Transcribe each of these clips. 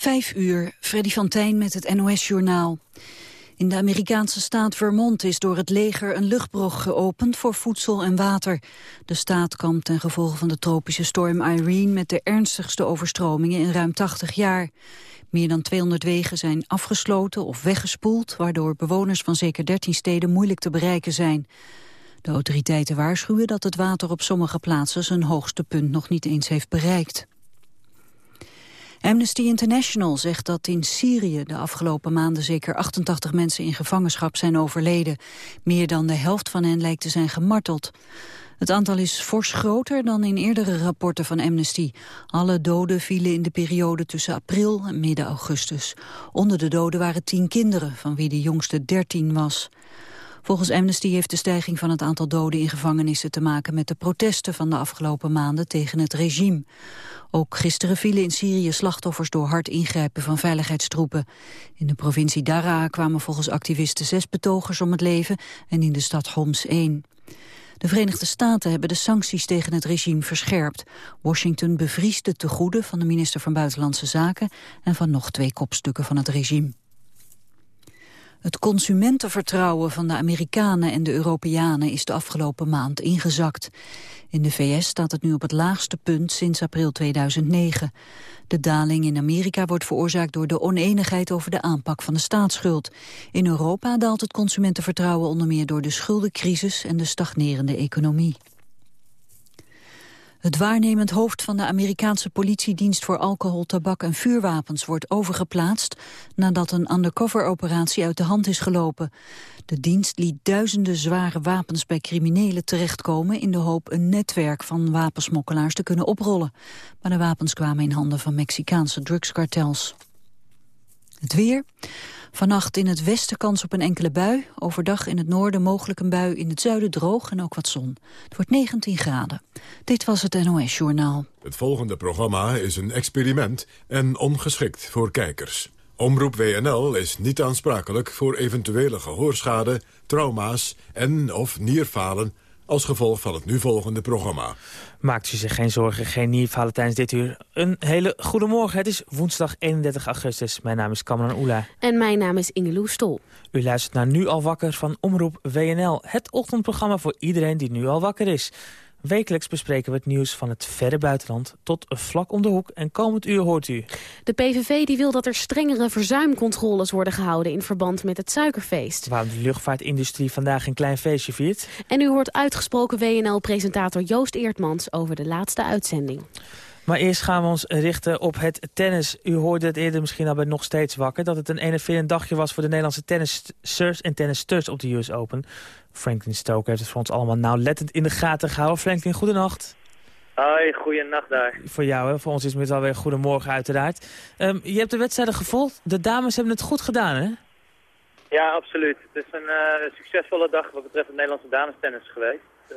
Vijf uur, Freddy van Tijn met het NOS-journaal. In de Amerikaanse staat Vermont is door het leger een luchtbrug geopend voor voedsel en water. De staat kampt ten gevolge van de tropische storm Irene met de ernstigste overstromingen in ruim 80 jaar. Meer dan 200 wegen zijn afgesloten of weggespoeld, waardoor bewoners van zeker 13 steden moeilijk te bereiken zijn. De autoriteiten waarschuwen dat het water op sommige plaatsen zijn hoogste punt nog niet eens heeft bereikt. Amnesty International zegt dat in Syrië de afgelopen maanden zeker 88 mensen in gevangenschap zijn overleden. Meer dan de helft van hen lijkt te zijn gemarteld. Het aantal is fors groter dan in eerdere rapporten van Amnesty. Alle doden vielen in de periode tussen april en midden augustus. Onder de doden waren tien kinderen, van wie de jongste dertien was. Volgens Amnesty heeft de stijging van het aantal doden in gevangenissen te maken met de protesten van de afgelopen maanden tegen het regime. Ook gisteren vielen in Syrië slachtoffers door hard ingrijpen van veiligheidstroepen. In de provincie Daraa kwamen volgens activisten zes betogers om het leven en in de stad Homs één. De Verenigde Staten hebben de sancties tegen het regime verscherpt. Washington bevriest de tegoeden van de minister van Buitenlandse Zaken en van nog twee kopstukken van het regime. Het consumentenvertrouwen van de Amerikanen en de Europeanen is de afgelopen maand ingezakt. In de VS staat het nu op het laagste punt sinds april 2009. De daling in Amerika wordt veroorzaakt door de oneenigheid over de aanpak van de staatsschuld. In Europa daalt het consumentenvertrouwen onder meer door de schuldencrisis en de stagnerende economie. Het waarnemend hoofd van de Amerikaanse politiedienst voor alcohol, tabak en vuurwapens wordt overgeplaatst nadat een undercover-operatie uit de hand is gelopen. De dienst liet duizenden zware wapens bij criminelen terechtkomen in de hoop een netwerk van wapensmokkelaars te kunnen oprollen. Maar de wapens kwamen in handen van Mexicaanse drugskartels. Het weer. Vannacht in het westen kans op een enkele bui. Overdag in het noorden mogelijk een bui, in het zuiden droog en ook wat zon. Het wordt 19 graden. Dit was het NOS Journaal. Het volgende programma is een experiment en ongeschikt voor kijkers. Omroep WNL is niet aansprakelijk voor eventuele gehoorschade, trauma's en of nierfalen als gevolg van het nu volgende programma. Maakt u zich geen zorgen, geen nierfalen tijdens dit uur. Een hele goede morgen. Het is woensdag 31 augustus. Mijn naam is Kamran Oela. En mijn naam is Ingeloe Stol. U luistert naar Nu al wakker van Omroep WNL. Het ochtendprogramma voor iedereen die nu al wakker is. Wekelijks bespreken we het nieuws van het verre buitenland tot vlak om de hoek. En komend uur hoort u. De PVV die wil dat er strengere verzuimcontroles worden gehouden in verband met het suikerfeest. Waarom de luchtvaartindustrie vandaag een klein feestje viert. En u hoort uitgesproken WNL-presentator Joost Eertmans over de laatste uitzending. Maar eerst gaan we ons richten op het tennis. U hoorde het eerder misschien al bij Nog Steeds Wakker... dat het een enerverend dagje was voor de Nederlandse tennissers en tennisters op de US Open. Franklin Stoker heeft het voor ons allemaal nauwlettend in de gaten gehouden. Franklin, goedenacht. Hoi, goeienacht daar. Voor jou, hè? voor ons is het alweer goedemorgen uiteraard. Um, je hebt de wedstrijden gevolgd. De dames hebben het goed gedaan, hè? Ja, absoluut. Het is een uh, succesvolle dag wat betreft het Nederlandse damestennis geweest. Uh,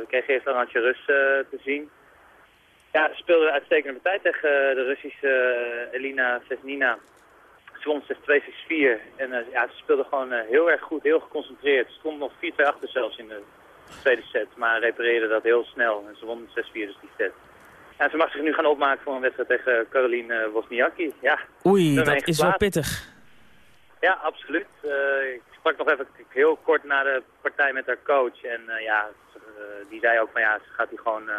we kregen eerst een handje rust uh, te zien. Ja, ze speelden uitstekende partij tegen de Russische Elina Vesnina zwom 6-2, 6-4. En uh, ja, ze speelden gewoon uh, heel erg goed, heel geconcentreerd. Ze stond nog 4-2 achter zelfs in de tweede set, maar repareerde dat heel snel. En ze won 6-4 dus die set. En ze mag zich nu gaan opmaken voor een wedstrijd tegen Caroline uh, Wozniacki. Ja, Oei, dat is wel pittig. Ja, absoluut. ik sprak nog even heel kort na de partij met haar coach. En ja, die zei ook van ja, ze gaat hier gewoon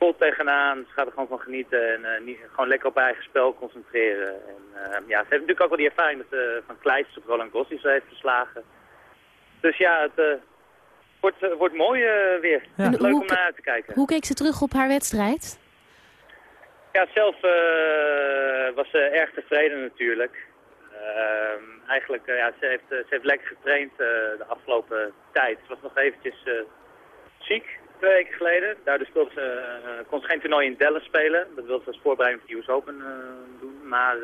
vol tegenaan. Ze gaat er gewoon van genieten en uh, niet, gewoon lekker op eigen spel concentreren. En, uh, ja, ze heeft natuurlijk ook wel die ervaring met, uh, van Kleisters op Roland ze heeft verslagen. Dus ja, het wordt, wordt mooi weer. Ja. Leuk om naar uit te kijken. Hoe keek ze terug op haar wedstrijd? Ja, zelf was ze erg tevreden natuurlijk. Ehm, eigenlijk, ja, ze heeft, ze heeft lekker getraind de afgelopen tijd. Ze was nog eventjes ziek twee weken geleden. Daardoor speelde ze, uh, kon ze geen toernooi in Dallas spelen. Dat wilde ze als voorbereiding voor de US Open uh, doen. Maar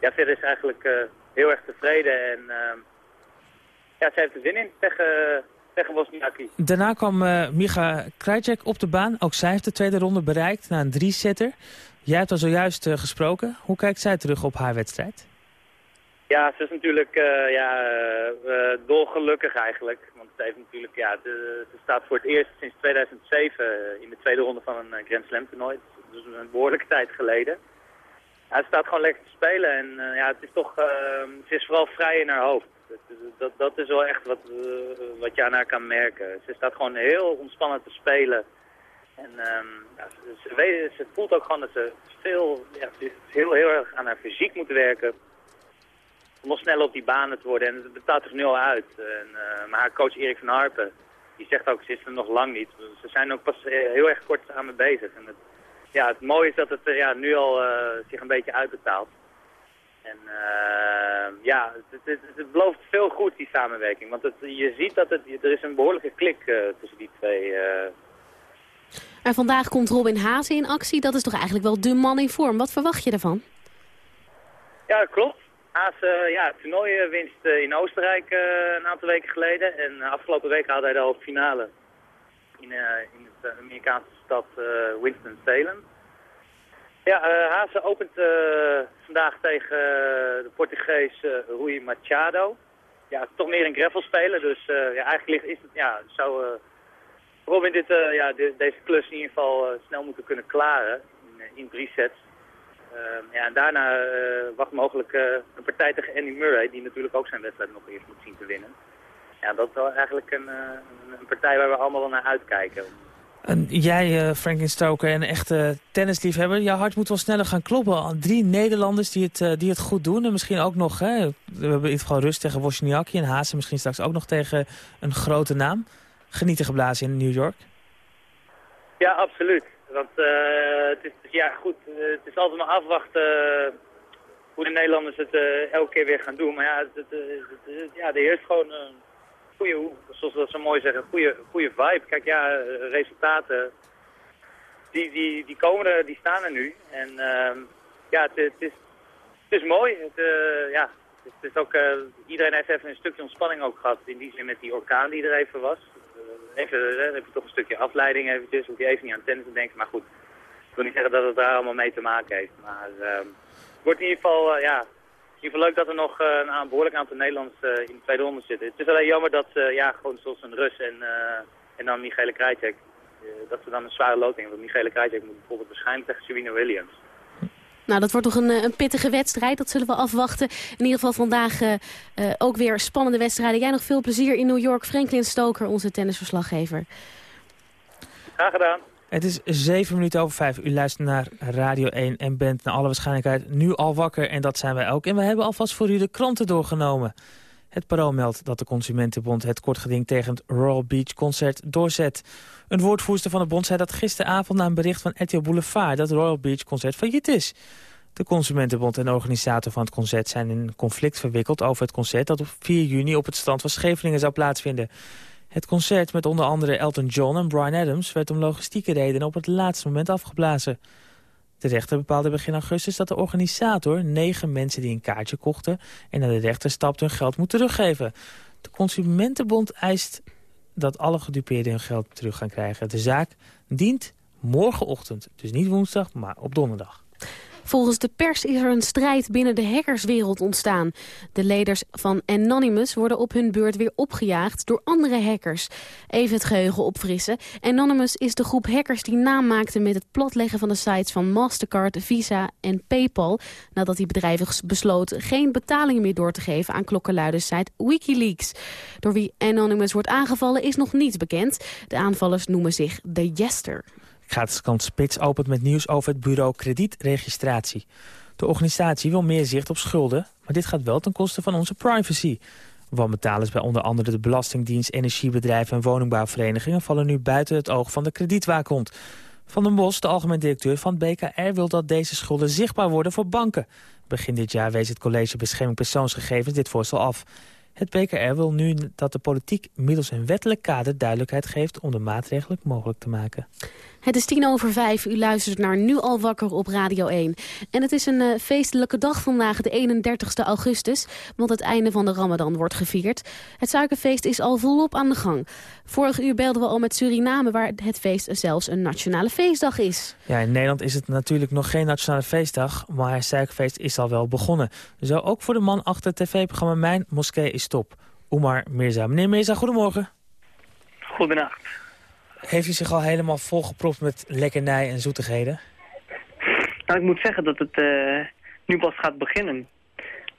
ja, verder is eigenlijk heel erg tevreden. En ja, ze heeft er zin in tegen, tegen Wozniacki. Daarna kwam Micha Krajcek op de baan. Ook zij heeft de tweede ronde bereikt na een drie-setter. Jij hebt al zojuist gesproken. Hoe kijkt zij terug op haar wedstrijd? Ja, ze is natuurlijk uh, ja, uh, dolgelukkig eigenlijk. Want ze, heeft natuurlijk, ja, ze staat voor het eerst sinds 2007 in de tweede ronde van een Grand Slam toernooi. Dus een behoorlijke tijd geleden. Ja, het staat gewoon lekker te spelen en ja, het is toch, het is vooral vrij in haar hoofd. Dat, dat, is wel echt wat, wat je aan haar kan merken. Ze staat gewoon heel ontspannen te spelen. En um, ja, ze, ze, voelt ook gewoon dat ze veel, ja, heel, heel erg aan haar fysiek moet werken. Om nog sneller op die banen te worden. En het betaalt zich nu al uit. En, uh, maar haar coach Erik van Harpen, die zegt ook, ze is er nog lang niet. Ze zijn ook pas eh, heel erg kort samen bezig. En het, ja, het mooie is dat het ja, nu al uh, zich een beetje uitbetaalt. En uh, ja, het, het, het, belooft veel goed, die samenwerking. Want het, je ziet dat het, er is een behoorlijke klik tussen die twee en vandaag komt Robin Hazen in actie. Dat is toch eigenlijk wel de man in vorm. Wat verwacht je ervan? Ja, klopt. Hazen, ja, toernooiwinst eh, in Oostenrijk een aantal weken geleden. En afgelopen week had hij de halve finale in, in de Amerikaanse stad Winston-Salem. Ja, Hazen opent vandaag tegen de Portugees Rui Machado. Ja, toch meer een gravel spelen, dus ja, eigenlijk is het, ja, zou Robin dit, ja, deze klus in ieder geval snel moeten kunnen klaren in, eh, in drie sets. Ehm, ja, en daarna wacht mogelijk een partij tegen Andy Murray, die natuurlijk ook zijn wedstrijd nog eerst moet zien te winnen. Ja, dat is wel eigenlijk een, een partij waar we allemaal wel naar uitkijken. En jij, Franklin Stoker, een echte tennisliefhebber, jouw hart moet wel sneller gaan kloppen. Drie Nederlanders die het, die het goed doen. En misschien ook nog, hè, we hebben in ieder geval rust tegen Wozniacki en Haase. Misschien straks ook nog tegen een grote naam genieten geblazen in New York? Ja, absoluut. Want uh, het, is, ja, goed, uh, het is altijd maar afwachten uh, hoe de Nederlanders het elke keer weer gaan doen. Maar ja, het, het, ja er heerst gewoon een goede, zoals we zo mooi zeggen, goede, goede vibe. Kijk, ja, resultaten, die, die, die komen er, die staan er nu. En ehm, ja, het, het, is, het is mooi. Het, ja, het is ook, iedereen heeft even een stukje ontspanning ook gehad. In die zin met die orkaan die er even was even, je toch een stukje afleiding eventjes. Hoef je even niet aan tennis te denken. Maar goed, ik wil niet zeggen dat het daar allemaal mee te maken heeft. Maar uh, het wordt in ieder geval, uh, ja, in ieder geval leuk dat er nog uh, een behoorlijk aantal Nederlands in de tweede ronde zitten. Het is alleen jammer dat, ja, gewoon zoals een Rus en, en dan Michele Krajcek, dat ze dan een zware loting hebben. Michele Krajcek moet bijvoorbeeld waarschijnlijk tegen Serena Williams. Nou, dat wordt toch een, eh, een, pittige wedstrijd. Dat zullen we afwachten. In ieder geval vandaag uh, uh, ook weer spannende wedstrijden. Jij nog veel plezier in New York. Franklin Stoker, onze tennisverslaggever. Graag gedaan. Het is zeven minuten over vijf. U luistert naar Radio 1 en bent naar alle waarschijnlijkheid nu al wakker. En dat zijn wij ook. En we hebben alvast voor u de kranten doorgenomen. Het parool meldt dat de Consumentenbond het kortgeding tegen het Royal Beach Concert doorzet. Een woordvoerster van de bond zei dat gisteravond na een bericht van RTL Boulevard dat Royal Beach Concert failliet is. De Consumentenbond en de organisator van het concert zijn in een conflict verwikkeld over het concert dat op 4 juni op het strand van Scheveningen zou plaatsvinden. Het concert met onder andere Elton John en Brian Adams werd om logistieke redenen op het laatste moment afgeblazen. De rechter bepaalde begin augustus dat de organisator negen mensen die een kaartje kochten... en naar de rechter stapten hun geld moet teruggeven. De Consumentenbond eist dat alle gedupeerden hun geld terug gaan krijgen. De zaak dient morgenochtend, dus niet woensdag, maar op donderdag. Volgens de pers is er een strijd binnen de hackerswereld ontstaan. De leiders van Anonymous worden op hun beurt weer opgejaagd door andere hackers. Even het geheugen opfrissen. Anonymous is de groep hackers die naam maakten met het platleggen van de sites van Mastercard, Visa en Paypal. Nadat die bedrijven besloten geen betalingen meer door te geven aan klokkenluidersite Wikileaks. Door wie Anonymous wordt aangevallen is nog niet bekend. De aanvallers noemen zich The Jester. Gratis kant Spits opent met nieuws over het bureau kredietregistratie. De organisatie wil meer zicht op schulden, maar dit gaat wel ten koste van onze privacy. Wanbetalers bij onder andere de Belastingdienst, energiebedrijven en woningbouwverenigingen vallen nu buiten het oog van de kredietwaakhond. Van den Bos, de algemeen directeur van BKR, wil dat deze schulden zichtbaar worden voor banken. Begin dit jaar wees het College Bescherming Persoonsgegevens dit voorstel af. Het BKR wil nu dat de politiek middels een wettelijk kader duidelijkheid geeft om de maatregelen mogelijk te maken. Het is tien over vijf. U luistert naar Nu al wakker op Radio 1. En het is een uh, feestelijke dag vandaag, de 31 augustus. Want het einde van de ramadan wordt gevierd. Het suikerfeest is al volop aan de gang. Vorig uur belden we al met Suriname... waar het feest zelfs een nationale feestdag is. Ja, in Nederland is het natuurlijk nog geen nationale feestdag... maar het suikerfeest is al wel begonnen. Zo ook voor de man achter het tv-programma Mijn Moskee is Top. Oemar Mirza. Meneer Mirza, goedemorgen. Goedenacht. Heeft u zich al helemaal volgepropt met lekkernij en zoetigheden? Nou, ik moet zeggen dat het, uh, nu pas gaat beginnen.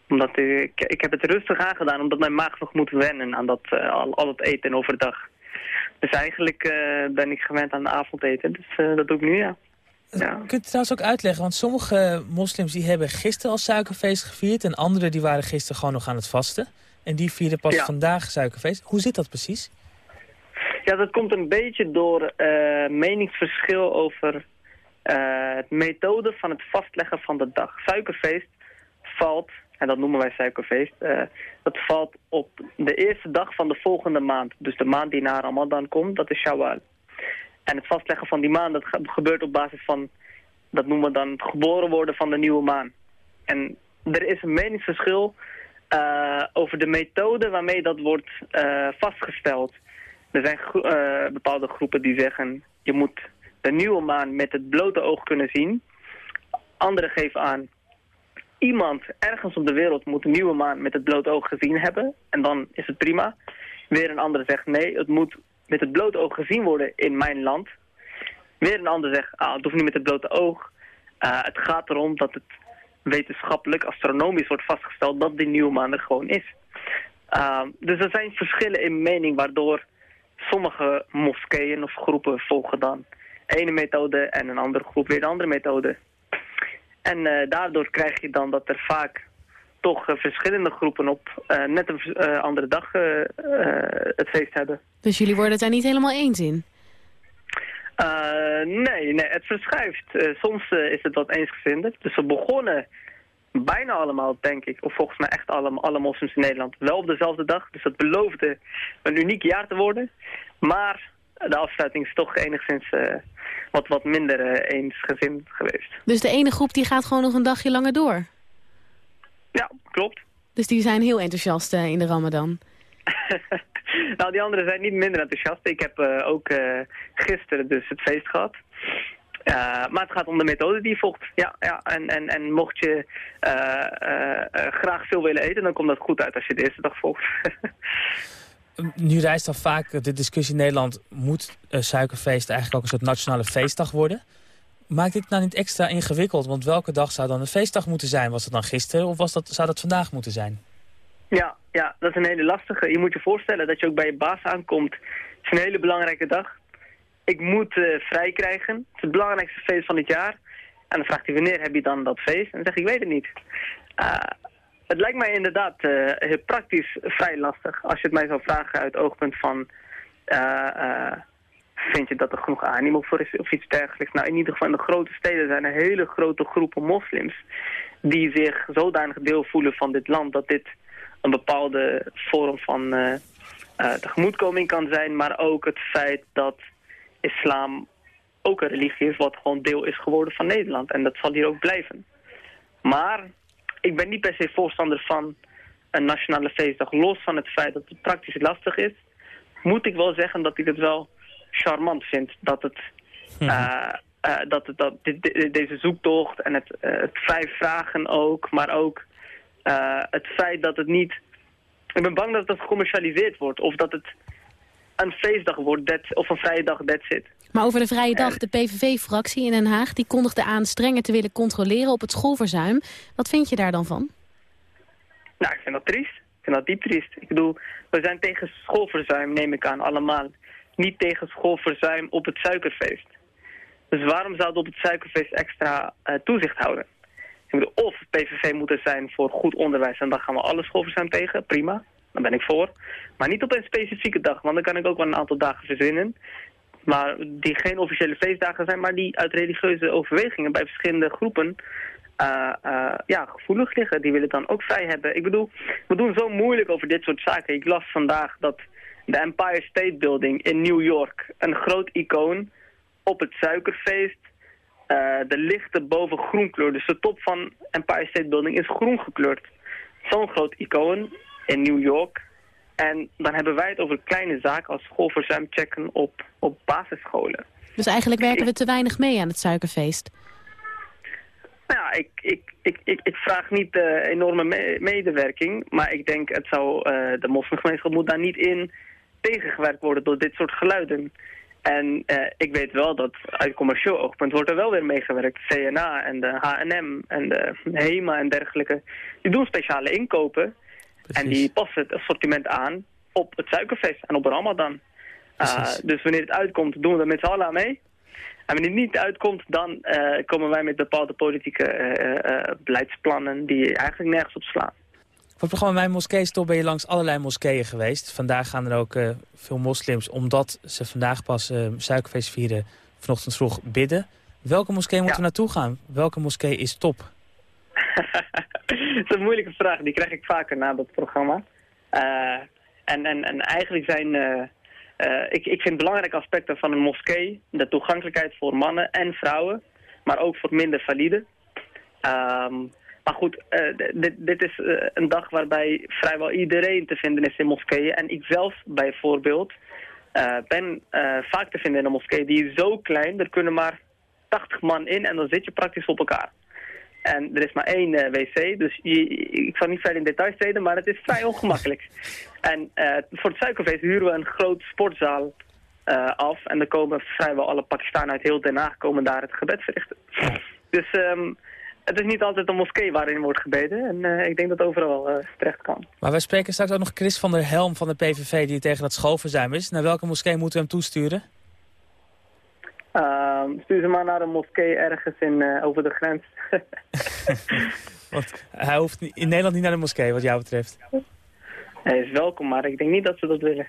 Omdat ik, ik heb het rustig aangedaan, omdat mijn maag nog moet wennen aan dat, uh, al, al het eten overdag. Dus eigenlijk uh, ben ik gewend aan avondeten, dus dat doe ik nu, ja. ja. Kunt u trouwens ook uitleggen, want sommige moslims die hebben gisteren al suikerfeest gevierd... en anderen die waren gisteren gewoon nog aan het vasten. En die vieren pas ja. vandaag suikerfeest. Hoe zit dat precies? Ja, dat komt een beetje door meningsverschil over uh, het methode van het vastleggen van de dag. Suikerfeest valt, en dat noemen wij suikerfeest, uh, dat valt op de eerste dag van de volgende maand. Dus de maand die na Ramadan komt, dat is Shawwal. En het vastleggen van die maand, dat gebeurt op basis van, dat noemen we dan het geboren worden van de nieuwe maan. En er is een meningsverschil uh, over de methode waarmee dat wordt vastgesteld. Er zijn bepaalde groepen die zeggen, je moet de nieuwe maan met het blote oog kunnen zien. Anderen geven aan, iemand ergens op de wereld moet de nieuwe maan met het blote oog gezien hebben. En dan is het prima. Weer een ander zegt, nee, het moet met het blote oog gezien worden in mijn land. Weer een ander zegt, ah, het hoeft niet met het blote oog. Uh, het gaat erom dat het wetenschappelijk, astronomisch wordt vastgesteld dat die nieuwe maan er gewoon is. Uh, dus er zijn verschillen in mening waardoor sommige moskeeën of groepen volgen dan ene methode en een andere groep weer de andere methode. En uh, daardoor krijg je dan dat er vaak toch uh, verschillende groepen op uh, net een andere dag het feest hebben. Dus jullie worden het daar niet helemaal eens in? Nee, nee, het verschuift. soms is het wat eensgezind. Dus we begonnen bijna allemaal, denk ik, of volgens mij echt alle, alle moslims in Nederland, wel op dezelfde dag. Dus dat beloofde een uniek jaar te worden. Maar de afsluiting is toch enigszins uh, wat, wat minder uh, eensgezind geweest. Dus de ene groep die gaat gewoon nog een dagje langer door? Ja, klopt. Dus die zijn heel enthousiast uh, in de ramadan? nou, die anderen zijn niet minder enthousiast. Ik heb ook gisteren dus het feest gehad. maar het gaat om de methode die je volgt. Ja, ja. En, en, en mocht je graag veel willen eten, dan komt dat goed uit als je de eerste dag volgt. nu rijst dan vaak de discussie in Nederland... moet suikerfeest eigenlijk ook een soort nationale feestdag worden? Maakt dit nou niet extra ingewikkeld? Want welke dag zou dan een feestdag moeten zijn? Was het dan gisteren of was dat, zou dat vandaag moeten zijn? Ja, ja, dat is een hele lastige. Je moet je voorstellen dat je ook bij je baas aankomt. Het is een hele belangrijke dag. Ik moet uh, vrij krijgen. Het is het belangrijkste feest van het jaar. En dan vraagt hij wanneer heb je dan dat feest? En dan zeg ik, ik weet het niet. Uh, het lijkt mij inderdaad uh, praktisch vrij lastig. Als je het mij zou vragen uit het oogpunt van... Vind je dat er genoeg animo voor is of iets dergelijks? Nou, in ieder geval in de grote steden zijn er hele grote groepen moslims... die zich zodanig deel voelen van dit land... dat dit een bepaalde vorm van tegemoetkoming kan zijn... maar ook het feit dat islam ook een religie is... wat gewoon deel is geworden van Nederland. En dat zal hier ook blijven. Maar ik ben niet per se voorstander van een nationale feestdag. Los van het feit dat het praktisch lastig is, moet ik wel zeggen dat ik het wel charmant vind. Dat het, uh, uh, dat, het, dat deze zoektocht en het, uh, het vijf vragen ook, maar ook het feit dat het niet... Ik ben bang dat het gecommercialiseerd wordt of dat het een feestdag wordt that, of een vrije dag, that's it. Maar over de vrije dag, de PVV-fractie in Den Haag... die kondigde aan strenger te willen controleren op het schoolverzuim. Wat vind je daar dan van? Nou, ik vind dat triest. Ik vind dat diep triest. Ik bedoel, we zijn tegen schoolverzuim, neem ik aan, allemaal. Niet tegen schoolverzuim op het suikerfeest. Dus waarom zouden we op het suikerfeest extra uh, toezicht houden? Of PVV moet er zijn voor goed onderwijs... en dan gaan we alle schoolverzuim tegen, prima. Dan ben ik voor. Maar niet op een specifieke dag, want dan kan ik ook wel een aantal dagen verzinnen. Maar die geen officiële feestdagen zijn, maar die uit religieuze overwegingen bij verschillende groepen uh, uh, ja, gevoelig liggen. Die willen dan ook vrij hebben. Ik bedoel, we doen zo moeilijk over dit soort zaken. Ik las vandaag dat de Empire State Building in New York, een groot icoon, op het suikerfeest, de lichte boven groenkleur. Dus de top van Empire State Building is groen gekleurd. Zo'n groot icoon in New York en dan hebben wij het over kleine zaken als schoolverzuim checken op, op basisscholen. Dus eigenlijk werken we te weinig mee aan het suikerfeest? Nou ja, ik, ik, ik, ik, ik vraag niet uh, enorme medewerking, maar ik denk het zou, uh, de moslimgemeenschap moet daar niet in tegengewerkt worden door dit soort geluiden. En uh, ik weet wel dat uit commercieel oogpunt wordt er wel weer meegewerkt. CNA en de H&M en de HEMA en dergelijke. Die doen speciale inkopen. Precies. En die passen het assortiment aan op het suikerfeest en op Ramadan. Uh, dus wanneer het uitkomt, doen we er met z'n allen aan mee. En wanneer het niet uitkomt, dan uh, komen wij met bepaalde politieke beleidsplannen die eigenlijk nergens op slaan. Voor het programma Mijn Moskee Stop ben je langs allerlei moskeeën geweest. Vandaag gaan er ook uh, veel moslims, omdat ze vandaag pas uh, suikerfeest vieren, vanochtend vroeg bidden. Welke moskee moeten we naartoe gaan? Welke moskee is top? dat is een moeilijke vraag, die krijg ik vaker na dat programma. Uh, en, en, en eigenlijk zijn, ik, ik vind belangrijke aspecten van een moskee de toegankelijkheid voor mannen en vrouwen, maar ook voor minder valide. Um, maar goed, uh, dit, dit, is uh, een dag waarbij vrijwel iedereen te vinden is in moskeeën. En ik zelf bijvoorbeeld uh, ben vaak te vinden in een moskee. Die is zo klein, er kunnen maar 80 man in en dan zit je praktisch op elkaar. En er is maar één wc, dus je, ik zal niet verder in details treden, maar het is vrij ongemakkelijk. en voor het suikerfeest huren we een grote sportzaal af. En er komen vrijwel alle Pakistanen uit heel Den Haag komen daar het gebed verrichten. Dus... Um, het is niet altijd een moskee waarin wordt gebeden. En uh, ik denk dat overal uh, terecht kan. Maar wij spreken straks ook nog Chris van der Helm van de PVV... die tegen dat schoolverzuim is. Naar welke moskee moeten we hem toesturen? Uh, stuur ze maar naar een moskee ergens in, uh, over de grens. Want hij hoeft in Nederland niet naar de moskee, wat jou betreft. Hij is welkom, maar ik denk niet dat ze dat willen.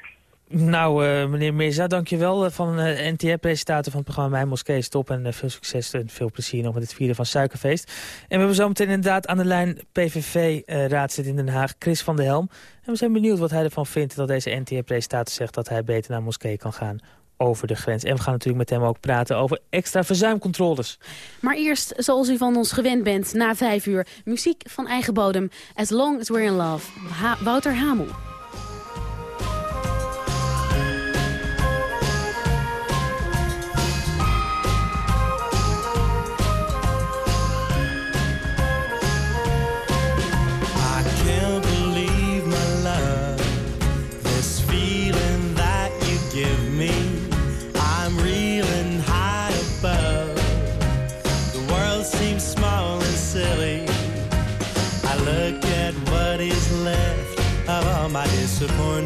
Nou, uh, meneer Mirza, dankjewel uh, van uh, NTR-presentator van het programma Mijn Moskee Stop. En veel succes en veel plezier nog met het vieren van Suikerfeest. En we hebben zometeen inderdaad aan de lijn PVV-raadslid in Den Haag, Chris van der Helm. En we zijn benieuwd wat hij ervan vindt dat deze NTR-presentator zegt dat hij beter naar moskee kan gaan over de grens. En we gaan natuurlijk met hem ook praten over extra verzuimcontroles. Maar eerst, zoals u van ons gewend bent, na vijf uur... muziek van eigen bodem, As Long As We're In Love. Ha Wouter Hamel. disappointed.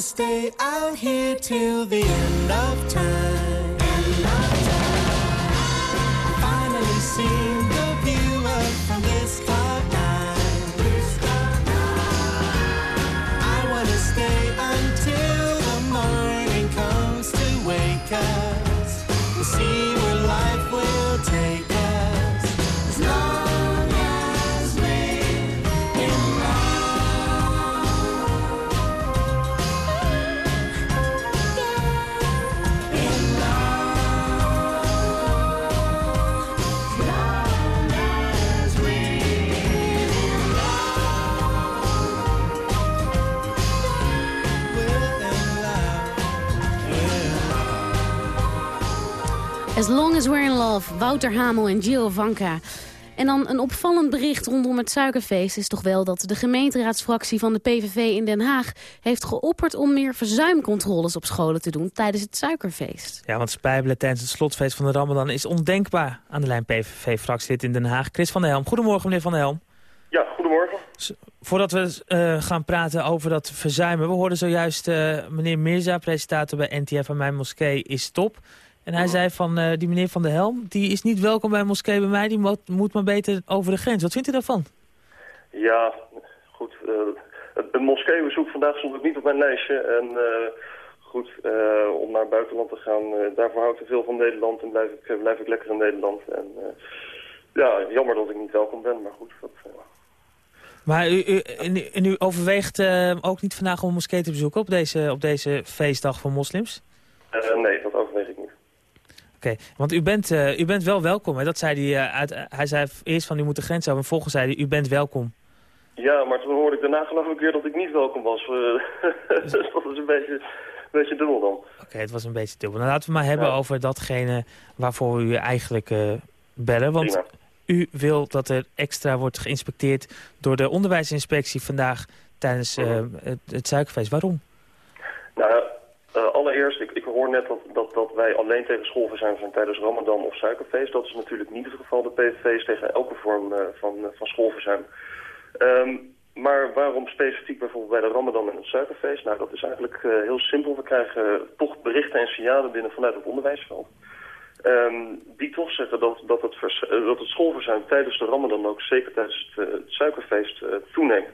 Stay out here till the end of time. As long as we're in love, Wouter Hamel en Gio Vanka. En dan een opvallend bericht rondom het suikerfeest is toch wel dat de gemeenteraadsfractie van de PVV in Den Haag heeft geopperd om meer verzuimcontroles op scholen te doen tijdens het suikerfeest. Ja, want spijbelen tijdens het slotfeest van de Ramadan is ondenkbaar aan de lijn PVV-fractielid in Den Haag. Chris van der Helm. Goedemorgen, meneer van der Helm. Ja, goedemorgen. Voordat we eh, gaan praten over dat verzuimen, we hoorden zojuist eh, meneer Mirza, presentator bij NTF en Mijn Moskee, is top. En hij zei van, eh, die meneer Van der Helm, die is niet welkom bij Moskee bij mij, die moet, moet maar beter over de grens. Wat vindt u daarvan? Ja, goed. eh, een- moskeebezoek vandaag stond ook niet op mijn lijstje. En eh, goed, om naar het buitenland te gaan, daarvoor hou ik te veel van Nederland en blijf ik, blijf ik lekker in Nederland. En ja, jammer dat ik niet welkom ben, maar goed. Dat, Maar u, u, en u, en u overweegt ook niet vandaag om een moskee te bezoeken op deze, op deze feestdag voor moslims? eh, nee, dat Oké, want u bent, eh, u bent wel welkom. Hè? Dat zei hij, eh, uit, hij zei eerst van u moet de grens over en vervolgens zei hij u bent welkom. Ja, maar toen hoorde ik daarna geloof ik weer dat ik niet welkom was. eh, dus dat is een beetje, een beetje dubbel dan. Oké, het was een beetje dubbel. Nou, laten we maar hebben Ja. over datgene waarvoor we u eigenlijk eh, bellen. Want Prima. u wil dat er extra wordt geïnspecteerd door de onderwijsinspectie vandaag tijdens eh, Mhm. het, het suikerfeest. Waarom? Nou, eh, allereerst, ik, ik hoor net dat, dat, dat wij alleen tegen schoolverzuim zijn tijdens Ramadan of suikerfeest. Dat is natuurlijk niet het geval. De PVV is tegen elke vorm eh, van, eh, van schoolverzuim. Ehm, maar waarom specifiek bijvoorbeeld bij de Ramadan en het suikerfeest? Nou, dat is eigenlijk eh, heel simpel. We krijgen eh, toch berichten en signalen binnen vanuit het onderwijsveld. Ehm, die toch zeggen dat, dat, het eh, dat het schoolverzuim tijdens de Ramadan ook zeker tijdens het, eh, het suikerfeest eh, toeneemt.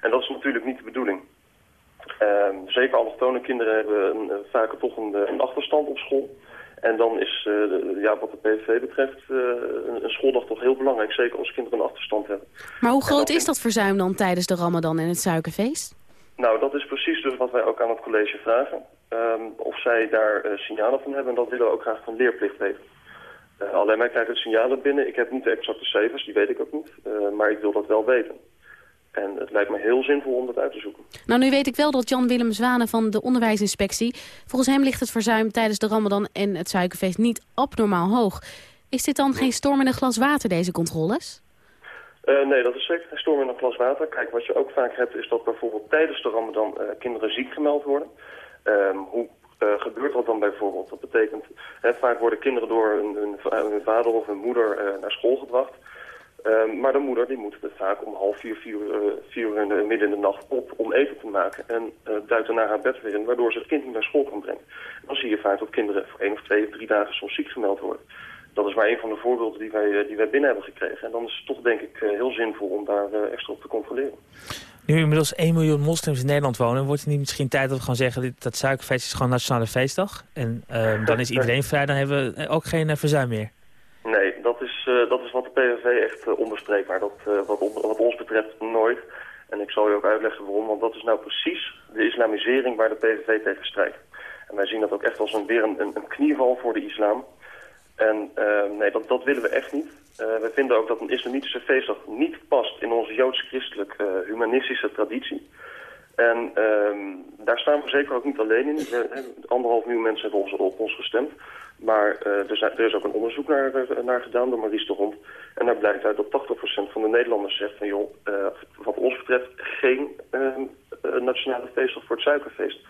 En dat is natuurlijk niet de bedoeling. Ehm, zeker allochtone kinderen hebben een, eh, vaker toch een, eh, een achterstand op school. En dan is, eh, de- ja, wat de PVV betreft, een, een schooldag toch heel belangrijk. Zeker als kinderen een achterstand hebben. Maar hoe groot is dat verzuim dan tijdens de Ramadan en het suikerfeest? Nou, dat is precies dus wat wij ook aan het college vragen. Ehm, of zij daar signalen van hebben. En dat willen we ook graag van leerplicht weten. Alleen mij krijgen het signalen binnen. Ik heb niet de exacte cijfers, die weet ik ook niet. Maar ik wil dat wel weten. En het lijkt me heel zinvol om dat uit te zoeken. Nou, nu weet ik wel dat Jan-Willem Zwanen van de onderwijsinspectie... volgens hem ligt het verzuim tijdens de Ramadan en het suikerfeest niet abnormaal hoog. Is dit dan geen storm in een glas water, deze controles? Eh, nee, dat is zeker geen storm in een glas water. Kijk, wat je ook vaak hebt is dat bijvoorbeeld tijdens de ramadan eh, kinderen ziek gemeld worden. Ehm, hoe eh, gebeurt dat dan bijvoorbeeld? Dat betekent, hè, vaak worden kinderen door hun, hun va- hun vader of hun moeder naar school gebracht. Ehm, maar de moeder die moet er vaak om half vier, vier, uur, eh, vier uur in de, midden in de nacht op om eten te maken. En eh duikt daarna haar bed weer in, waardoor ze het kind niet naar school kan brengen. Dan zie je vaak dat kinderen voor één of twee of drie dagen soms ziek gemeld worden. Dat is maar een van de voorbeelden die wij, eh, die wij binnen hebben gekregen. En dan is het toch denk ik heel zinvol om daar extra op te controleren. Nu inmiddels 1 miljoen moslims in Nederland wonen, wordt het niet misschien tijd dat we gewoon zeggen dit- dat suikerfeest is gewoon nationale feestdag. En eh, dan is iedereen vrij, dan hebben we ook geen verzuim meer. Nee, dat is, dat is de PVV echt eh, onbespreekbaar. Dat, eh, wat, wat ons betreft nooit. En ik zal je ook uitleggen waarom. Want dat is nou precies de islamisering waar de PVV tegen strijdt. En wij zien dat ook echt als een, weer een, een, knieval voor de islam. En eh, nee, dat, dat willen we echt niet. We vinden ook dat een islamitische feestdag niet past in onze joods-christelijk eh, humanistische traditie. En ehm, daar staan we zeker ook niet alleen in. We, anderhalf miljoen mensen hebben ons, op ons gestemd. Maar eh, er, er is ook een onderzoek naar, eh, naar gedaan door Maries de Hond. En daar blijkt uit dat 80% van de Nederlanders zegt van... joh, eh, wat ons betreft geen ehm, eh, nationale feestdag voor het suikerfeest.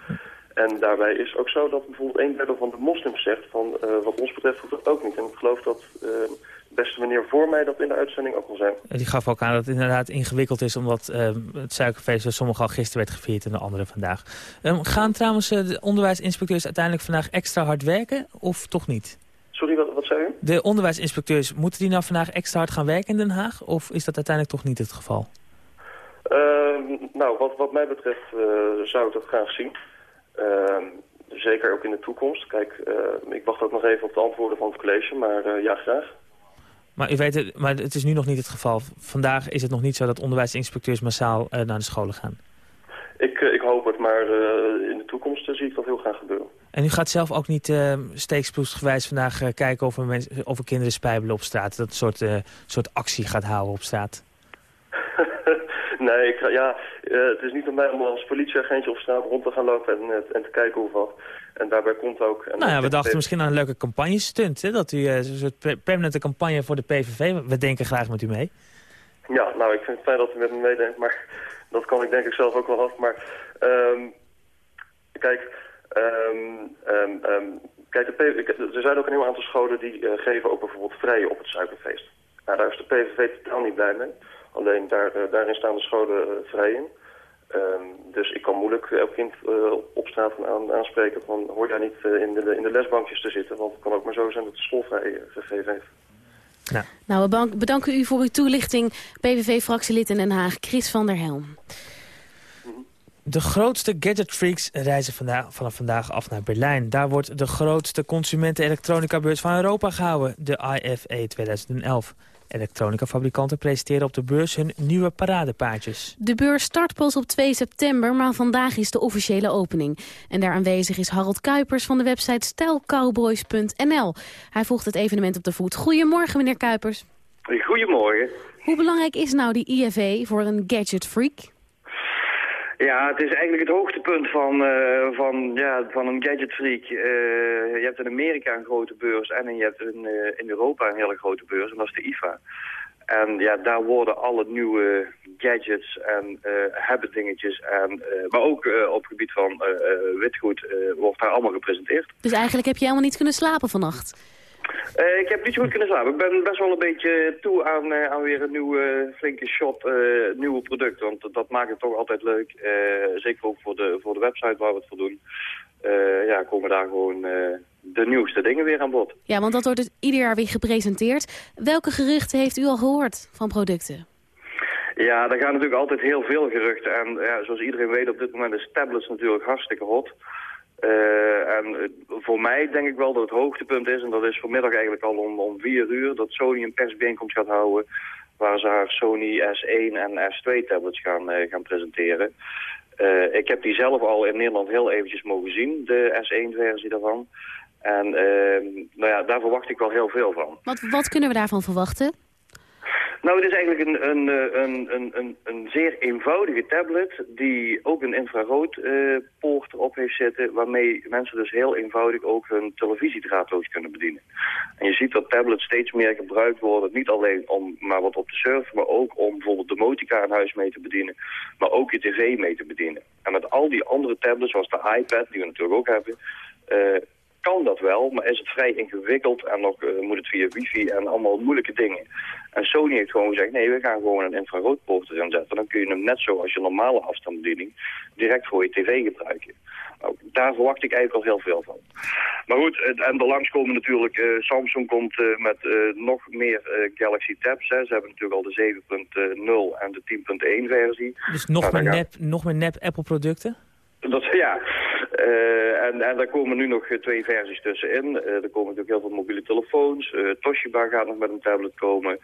En daarbij is ook zo dat bijvoorbeeld een derde van de moslims zegt van... wat ons betreft hoeft dat ook niet. En ik geloof dat eh, de beste meneer voor mij dat in de uitzending ook al. Eh, Die gaf ook aan dat het inderdaad ingewikkeld is... omdat eh, het suikerfeest door sommigen al gisteren werd gevierd en de andere vandaag. Ehm, gaan trouwens eh, de onderwijsinspecteurs uiteindelijk vandaag extra hard werken of toch niet? Sorry, wat, wat zei u? De onderwijsinspecteurs, moeten die nou vandaag extra hard gaan werken in Den Haag? Of is dat uiteindelijk toch niet het geval? Ehm, nou, wat, wat mij betreft eh, zou ik dat graag zien. Ehm, zeker ook in de toekomst. Kijk, ik wacht ook nog even op de antwoorden van het college, maar eh, ja, graag. Maar, u weet het, maar het is nu nog niet het geval. Vandaag is het nog niet zo dat onderwijsinspecteurs massaal eh, naar de scholen gaan. Ik, eh, ik hoop het, maar eh, in de toekomst zie ik dat heel graag gebeuren. En u gaat zelf ook niet uh, steeksproefsgewijs vandaag kijken of er, mensen, of er kinderen spijbelen op straat. Dat soort, soort actie gaat houden op straat. Nee, ik, ja, eh, het is niet aan mij om als politieagentje op straat rond te gaan lopen en, eh, en te kijken hoe wat. En daarbij komt ook... En Nou ja, we dachten misschien aan een leuke campagnestunt. Hè? Dat u eh, zo'n soort per- permanente campagne voor de PVV... We denken graag met u mee. Ja, nou, ik vind het fijn dat u met me meedenkt, maar dat kan ik denk ik zelf ook wel af. Maar ehm, kijk, ehm, ehm, kijk de P- ik- er zijn ook een heel aantal scholen die eh, geven ook bijvoorbeeld vrij op het suikerfeest. Nou, daar is de PVV totaal niet blij mee. Alleen daar, eh, daarin staan de scholen eh, vrij in. Ehm, dus ik kan moeilijk elk kind eh, op straat aan, aanspreken van hoor daar niet eh, in, de, in de lesbankjes te zitten. Want het kan ook maar zo zijn dat de school vrij eh, gegeven heeft. Nou, we bank- bedanken u voor uw toelichting. PVV-fractielid in Den Haag, Chris van der Helm. De grootste gadgetfreaks reizen vandaag, vanaf vandaag af naar Berlijn. Daar wordt de grootste consumenten-elektronica-beurs van Europa gehouden, de IFA 2011. Elektronica-fabrikanten presenteren op de beurs hun nieuwe paradepaardjes. De beurs start pas op 2 september, maar vandaag is de officiële opening. En daar aanwezig is Harold Kuipers van de website stijlcowboys.nl. Hij volgt het evenement op de voet. Goedemorgen, meneer Kuipers. Goedemorgen. Hoe belangrijk is nou die IFA voor een gadgetfreak? Ja, het is eigenlijk het hoogtepunt van, eh, van, ja, van een gadgetfreak. Eh je hebt in Amerika een grote beurs en je hebt in, eh, in Europa een hele grote beurs. En dat is de IFA. En ja, daar worden alle nieuwe gadgets en habit dingetjes. En, maar ook op het gebied van witgoed wordt daar allemaal gepresenteerd. Dus eigenlijk heb je helemaal niet kunnen slapen vannacht. Eh, ik heb niet zo goed kunnen slapen. Ik ben best wel een beetje toe aan, eh, aan weer een nieuwe flinke shot, eh nieuwe product. Want dat- maakt het toch altijd leuk. Eh, zeker ook voor de, voor de website waar we het voor doen. Eh, ja, komen daar gewoon eh, de nieuwste dingen weer aan bod. Ja, want dat wordt dus ieder jaar weer gepresenteerd. Welke geruchten heeft u al gehoord van producten? Ja, er gaan natuurlijk altijd heel veel geruchten. En ja, zoals iedereen weet op dit moment is tablets natuurlijk hartstikke hot. Eh, en eh, voor mij denk ik wel dat het hoogtepunt is, en dat is vanmiddag eigenlijk al om, om vier uur, dat Sony een persbijeenkomst gaat houden waar ze haar Sony S1 en S2 tablets gaan, eh, gaan presenteren. Ik heb die zelf al in Nederland heel eventjes mogen zien, de S1-versie daarvan. En eh, nou ja, daar verwacht ik wel heel veel van. Wat, wat kunnen we daarvan verwachten? Nou, het is eigenlijk een, een, eh, een, een, een, een zeer eenvoudige tablet die ook een infraroodpoort erop heeft zitten, waarmee mensen dus heel eenvoudig ook hun televisie draadloos kunnen bedienen. En je ziet dat tablets steeds meer gebruikt worden, niet alleen om maar wat op te surfen, maar ook om bijvoorbeeld de motica in huis mee te bedienen, maar ook je tv mee te bedienen. En met al die andere tablets, zoals de iPad, die we natuurlijk ook hebben, eh, kan dat wel, maar is het vrij ingewikkeld en nog eh, moet het via wifi en allemaal moeilijke dingen. En Sony heeft gewoon gezegd, nee, we gaan gewoon een infraroodpoort erin zetten. Dan kun je hem net zoals je normale afstandsbediening direct voor je tv gebruiken. Nou, daar verwacht ik eigenlijk al heel veel van. Maar goed, en komen natuurlijk, eh, Samsung komt eh, met nog meer Galaxy Tabs. Hè. Ze hebben natuurlijk al de 7.0 en de 10.1 versie. Dus nog, Nou, meer, nep, nog meer nep Apple-producten? Ja, Eh, en, en daar komen nu nog eh, twee versies tussenin. Eh, er komen natuurlijk heel veel mobiele telefoons. Toshiba gaat nog met een tablet komen.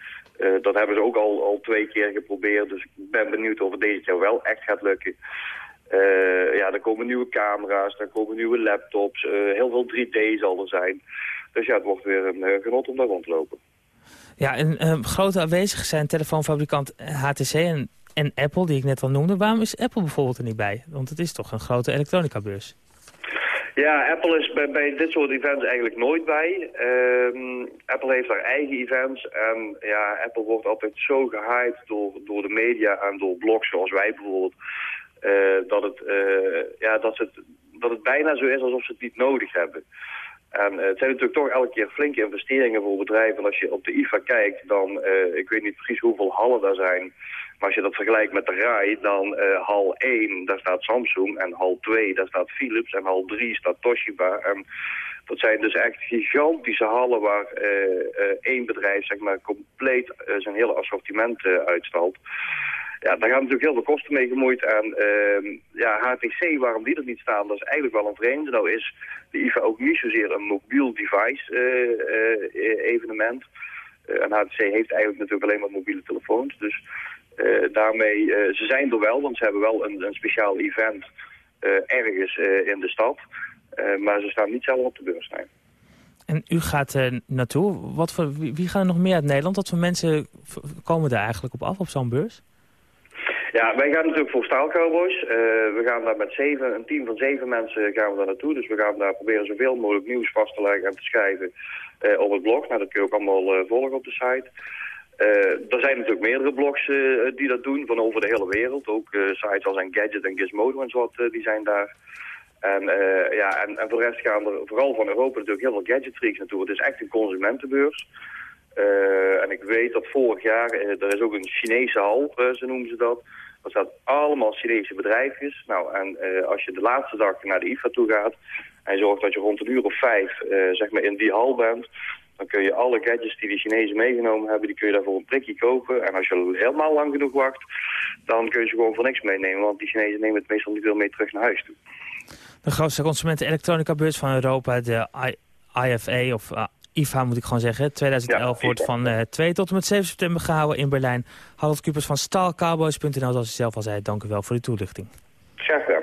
Dat hebben ze ook al, al twee keer geprobeerd. Dus ik ben benieuwd of het deze keer wel echt gaat lukken. Ja, er komen nieuwe camera's, er komen nieuwe laptops. heel veel 3D zal er zijn. Dus ja, het wordt weer een genot om daar rond te lopen. Ja, en grote aanwezigen zijn telefoonfabrikant HTC en, en Apple, die ik net al noemde. Waarom is Apple bijvoorbeeld er niet bij? Want het is toch een grote elektronica-beurs. Ja, Apple is bij, dit soort events eigenlijk nooit bij. Ehm, Apple heeft haar eigen events en ja, Apple wordt altijd zo gehyped door, door de media en door blogs zoals wij bijvoorbeeld, eh, dat, het, eh, ja, dat, het, dat het bijna zo is alsof ze het niet nodig hebben. En eh, het zijn natuurlijk toch elke keer flinke investeringen voor bedrijven. En als je op de IFA kijkt, dan, ik weet niet precies hoeveel hallen daar zijn. Maar als je dat vergelijkt met de RAI, dan eh, hal 1, daar staat Samsung. En hal 2, daar staat Philips. En hal 3 staat Toshiba. En dat zijn dus echt gigantische hallen waar eh, eh, één bedrijf zeg maar, compleet zijn hele assortiment uitstalt. Ja, daar gaan natuurlijk heel veel kosten mee gemoeid. En ehm, ja, HTC, waarom die er niet staan, dat is eigenlijk wel een vreemde. Nou is de IFA ook niet zozeer een mobiel device evenement. En HTC heeft eigenlijk natuurlijk alleen maar mobiele telefoons. Dus daarmee, eh, ze zijn er wel, want ze hebben wel een, een speciaal event eh, ergens eh, in de stad. Eh, maar ze staan niet zelf op de beurs. Nee. En u gaat er naartoe. Wat voor, wie, wie gaan er nog meer uit Nederland? Wat voor mensen komen daar eigenlijk op af op zo'n beurs? Ja, wij gaan natuurlijk voor Staalcowboys. Uh, we gaan daar met zeven, een team van zeven mensen gaan we daar naartoe. Dus we gaan daar proberen zoveel mogelijk nieuws vast te leggen en te schrijven eh, op het blog. Nou, dat kun je ook allemaal eh, volgen op de site. Eh, er zijn natuurlijk meerdere blogs eh, die dat doen, van over de hele wereld. Ook eh, sites als Engadget en Gizmodo en zo, die zijn daar. En, ja, en, en voor de rest gaan er vooral van Europa natuurlijk heel veel gadget freaks naartoe. Het is echt een consumentenbeurs. En ik weet dat vorig jaar, er is ook een Chinese hal, zo noemen ze dat. Dat staat allemaal Chinese bedrijfjes. Nou, en als je de laatste dag naar de IFA toe gaat... en je zorgt dat je rond een uur of vijf zeg maar in die hal bent... dan kun je alle gadgets die de Chinezen meegenomen hebben... die kun je daar voor een prikje kopen. En als je helemaal lang genoeg wacht... dan kun je ze gewoon voor niks meenemen. Want die Chinezen nemen het meestal niet veel mee terug naar huis toe. De grootste consumenten-elektronica-beurs van Europa, de I- IFA, of uh, IFA moet ik gewoon zeggen. 2011 Ja, wordt van eh 2 tot en met 7 september gehouden in Berlijn. Harold Kupers van staalcowboys.nl, zoals u zelf al zei. Dank u wel voor uw toelichting. Graag gedaan.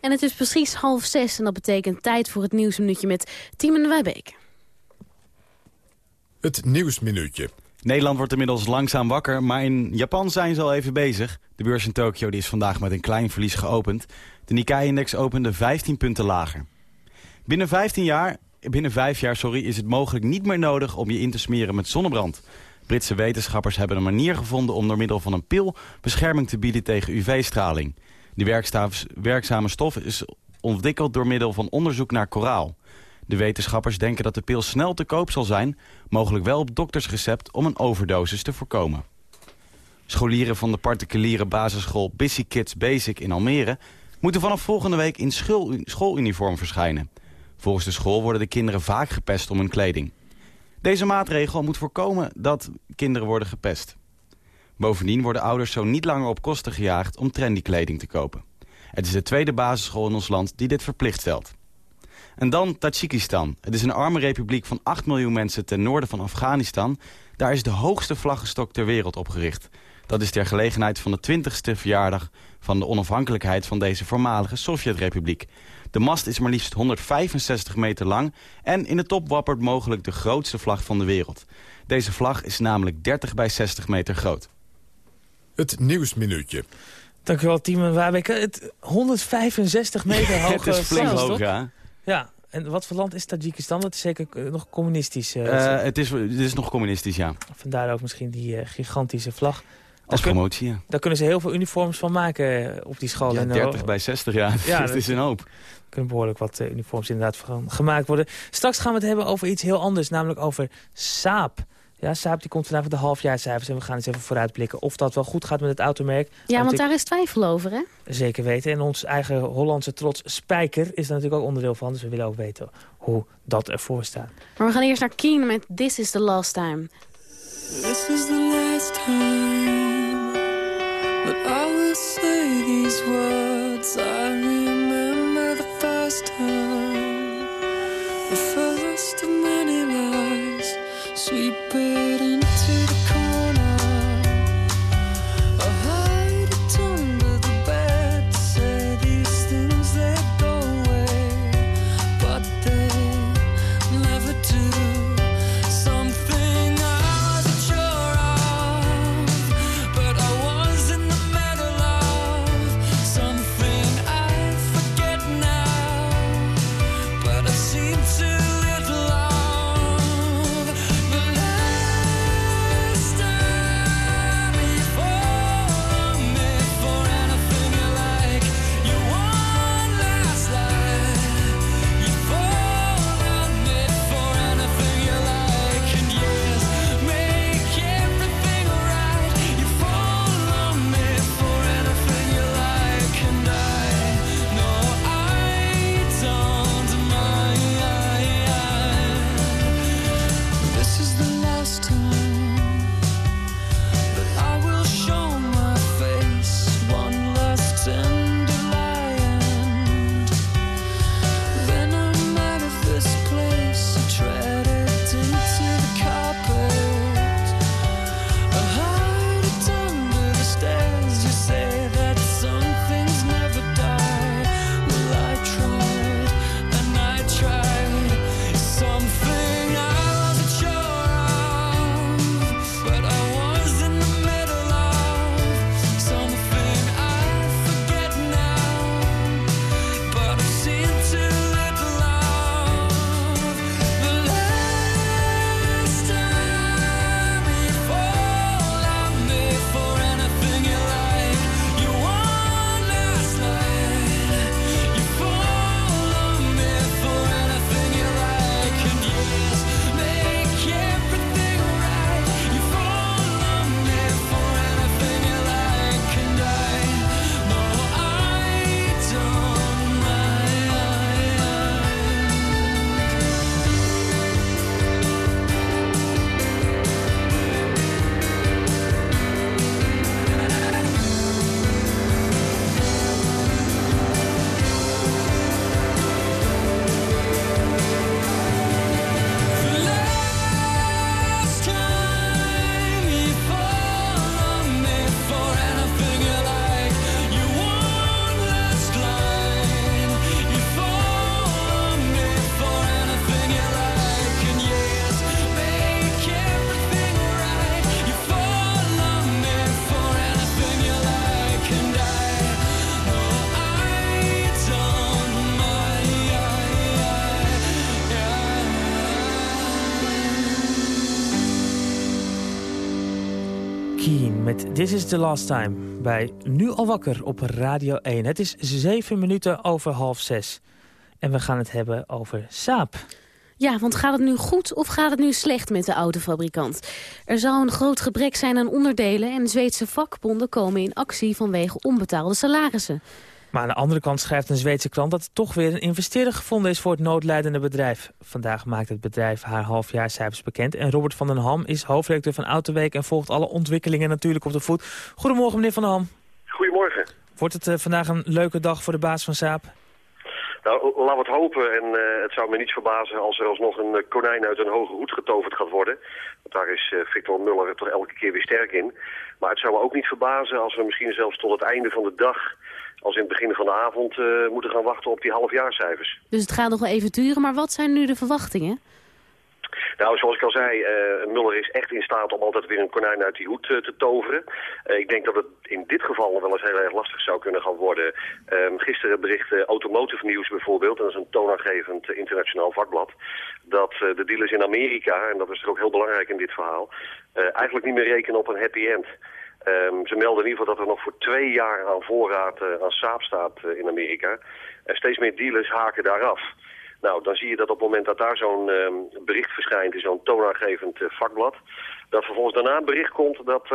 En het is precies half zes en dat betekent tijd voor het nieuwsminuutje met Timon Wijbeek. Het Nieuwsminuutje. Nederland wordt inmiddels langzaam wakker, maar in Japan zijn ze al even bezig. De beurs in Tokio die is vandaag met een klein verlies geopend. De Nikkei-index opende 15 punten lager. Binnen, 15 jaar, binnen 5 jaar sorry, is het mogelijk niet meer nodig om je in te smeren met zonnebrand. Britse wetenschappers hebben een manier gevonden om door middel van een pil bescherming te bieden tegen UV-straling. Werkstaaf- werkzame stof is ontwikkeld door middel van onderzoek naar koraal. De wetenschappers denken dat de pil snel te koop zal zijn, mogelijk wel op doktersrecept om een overdosis te voorkomen. Scholieren van de particuliere basisschool Bissy Kids Basic in Almere moeten vanaf volgende week in school- schooluniform verschijnen. Volgens de school worden de kinderen vaak gepest om hun kleding. Deze maatregel moet voorkomen dat kinderen worden gepest. Bovendien worden ouders zo niet langer op kosten gejaagd om trendy kleding te kopen. Het is de tweede basisschool in ons land die dit verplicht stelt. En dan Tajikistan. Het is een arme republiek van 8 miljoen mensen ten noorden van Afghanistan. Daar is de hoogste vlaggenstok ter wereld opgericht. Dat is ter gelegenheid van de 20ste verjaardag van de onafhankelijkheid van deze voormalige Sovjetrepubliek. De mast is maar liefst 165 meter lang en in de top wappert mogelijk de grootste vlag van de wereld. Deze vlag is namelijk 30 bij 60 meter groot. Het Nieuwsminuutje. Dank u wel, Timon Wijbeek. Het 165 meter hoge Het is flink hoog, ja. Ja, en wat voor land is Tajikistan? Dat is zeker eh, nog communistisch. eh, Eh, het, is, het is nog communistisch, ja. Vandaar ook misschien die gigantische vlag. Als kun- promotie, ja. Daar kunnen ze heel veel uniforms van maken op die school. Ja, En, eh, 30 bij 60, ja. Ja, het dat- is een hoop. Er kunnen behoorlijk wat uniforms inderdaad van gemaakt worden. Straks gaan we het hebben over iets heel anders, namelijk over Saab. Ja, Saab die komt vandaag met de halfjaarcijfers en we gaan eens even vooruitblikken of dat wel goed gaat met het automerk. Ja, want Want daar is twijfel over, hè? Zeker weten. En ons eigen Hollandse trots Spijker is daar natuurlijk ook onderdeel van. Dus we willen ook weten hoe dat ervoor staat. Maar we gaan eerst naar Keen met This is the Last Time. This is the last time that I will say these words. I remember This is the Last Time bij Nu al wakker op Radio 1. Het is zeven minuten over half zes. En we gaan het hebben over Saab. Ja, want gaat het nu goed of gaat het nu slecht met de autofabrikant? Er zou een groot gebrek zijn aan onderdelen... en Zweedse vakbonden komen in actie vanwege onbetaalde salarissen. Maar aan de andere kant schrijft een Zweedse krant dat er toch weer een investeerder gevonden is voor het noodlijdende bedrijf. Vandaag maakt het bedrijf haar halfjaarcijfers bekend. En Robert van den Ham is hoofdredacteur van Autoweek en volgt alle ontwikkelingen natuurlijk op de voet. Goedemorgen meneer van den Ham. Goedemorgen. Wordt het eh, vandaag een leuke dag voor de baas van Saab? Nou, laten we het hopen. En eh, het zou me niets verbazen als er alsnog een eh, konijn uit een hoge hoed getoverd gaat worden. Want daar is uh, Victor Muller toch elke keer weer sterk in. Maar het zou me ook niet verbazen als we misschien zelfs tot het einde van de dag als in het begin van de avond uh, moeten gaan wachten op die halfjaarcijfers. Dus het gaat nog wel even duren, maar wat zijn nu de verwachtingen? Nou, zoals ik al zei, uh, Muller is echt in staat om altijd weer een konijn uit die hoed uh, te toveren. Uh, ik denk dat het in dit geval wel eens heel erg lastig zou kunnen gaan worden. Ehm, gisteren berichtte Automotive News bijvoorbeeld, dat is een toonaangevend internationaal vakblad, dat de dealers in Amerika, en dat is ook heel belangrijk in dit verhaal, eigenlijk niet meer rekenen op een happy end. Um, ze melden in ieder geval dat er nog voor twee jaar aan voorraad uh, aan saap staat uh, in Amerika. En steeds meer dealers haken daar af. Nou, dan zie je dat op het moment dat daar zo'n um, bericht verschijnt in zo'n toonaangevend uh, vakblad... dat vervolgens daarna een bericht komt dat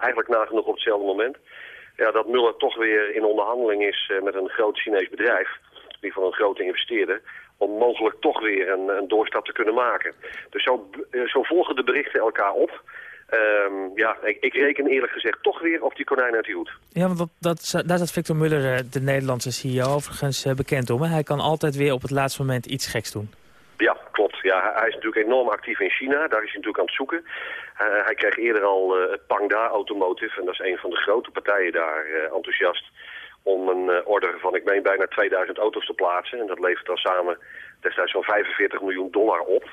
eigenlijk nagenoeg op hetzelfde moment... Ja, dat Muller toch weer in onderhandeling is met een groot Chinees bedrijf... ieder geval een grote investeerder om mogelijk toch weer een, een doorstap te kunnen maken. Dus zo, zo volgen de berichten elkaar op... Um, ja, ik, ik, reken eerlijk gezegd toch weer op die konijn uit die hoed. Ja, want dat, dat, daar staat Victor Muller, de Nederlandse CEO, overigens bekend om. Hij kan altijd weer op het laatste moment iets geks doen. Ja, klopt. Ja, hij is natuurlijk enorm actief in China. Daar is hij natuurlijk aan het zoeken. Uh, hij kreeg eerder al uh, het Pangda Automotive. En dat is een van de grote partijen daar uh, enthousiast om een order van, ik meen, bijna 2000 auto's te plaatsen. En dat levert dan samen destijds zo'n 45 miljoen dollar op.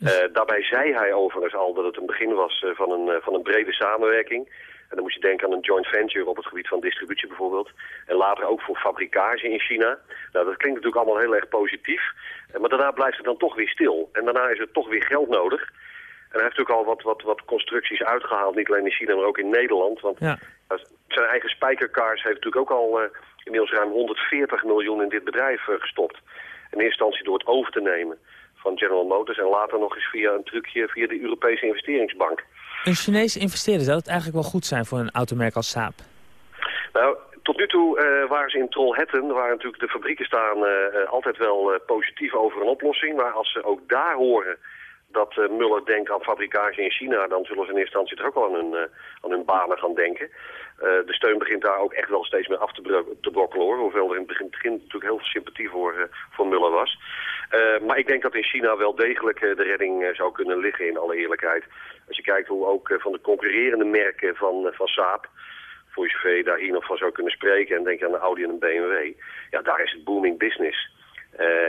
Uh, daarbij zei hij overigens al dat het een begin was uh, van, een, uh, van een brede samenwerking. En dan moet je denken aan een joint venture op het gebied van distributie bijvoorbeeld. En later ook voor fabrikage in China. Nou, dat klinkt natuurlijk allemaal heel erg positief. maar daarna blijft het dan toch weer stil. En daarna is er toch weer geld nodig. En hij heeft natuurlijk al wat, wat, wat constructies uitgehaald. Niet alleen in China, maar ook in Nederland. Want ja. zijn eigen spijkerkaars heeft natuurlijk ook al inmiddels ruim 140 miljoen in dit bedrijf gestopt. In eerste instantie door het over te nemen van General Motors... en later nog eens via een trucje via de Europese investeringsbank. Een Chinese investeerder, zou dat eigenlijk wel goed zijn voor een automerk als Saab? Nou, tot nu toe uh, waren ze in Trollhättan, waar natuurlijk de fabrieken staan, uh, altijd wel uh, positief over een oplossing. Maar als ze ook daar horen dat Muller denkt aan fabrikage in China, dan zullen ze in eerste instantie toch ook wel aan hun, aan hun banen gaan denken. de steun begint daar ook echt wel steeds meer af te, te brokkelen hoor, hoewel er in het begin, begin natuurlijk heel veel sympathie voor, voor Muller was. Uh, maar ik denk dat in China wel degelijk uh, de redding uh, zou kunnen liggen in alle eerlijkheid. Als je kijkt hoe ook van de concurrerende merken van, van Saab, voor je daar hier nog van zou kunnen spreken, en denk aan de Audi en een BMW, ja, daar is het booming business.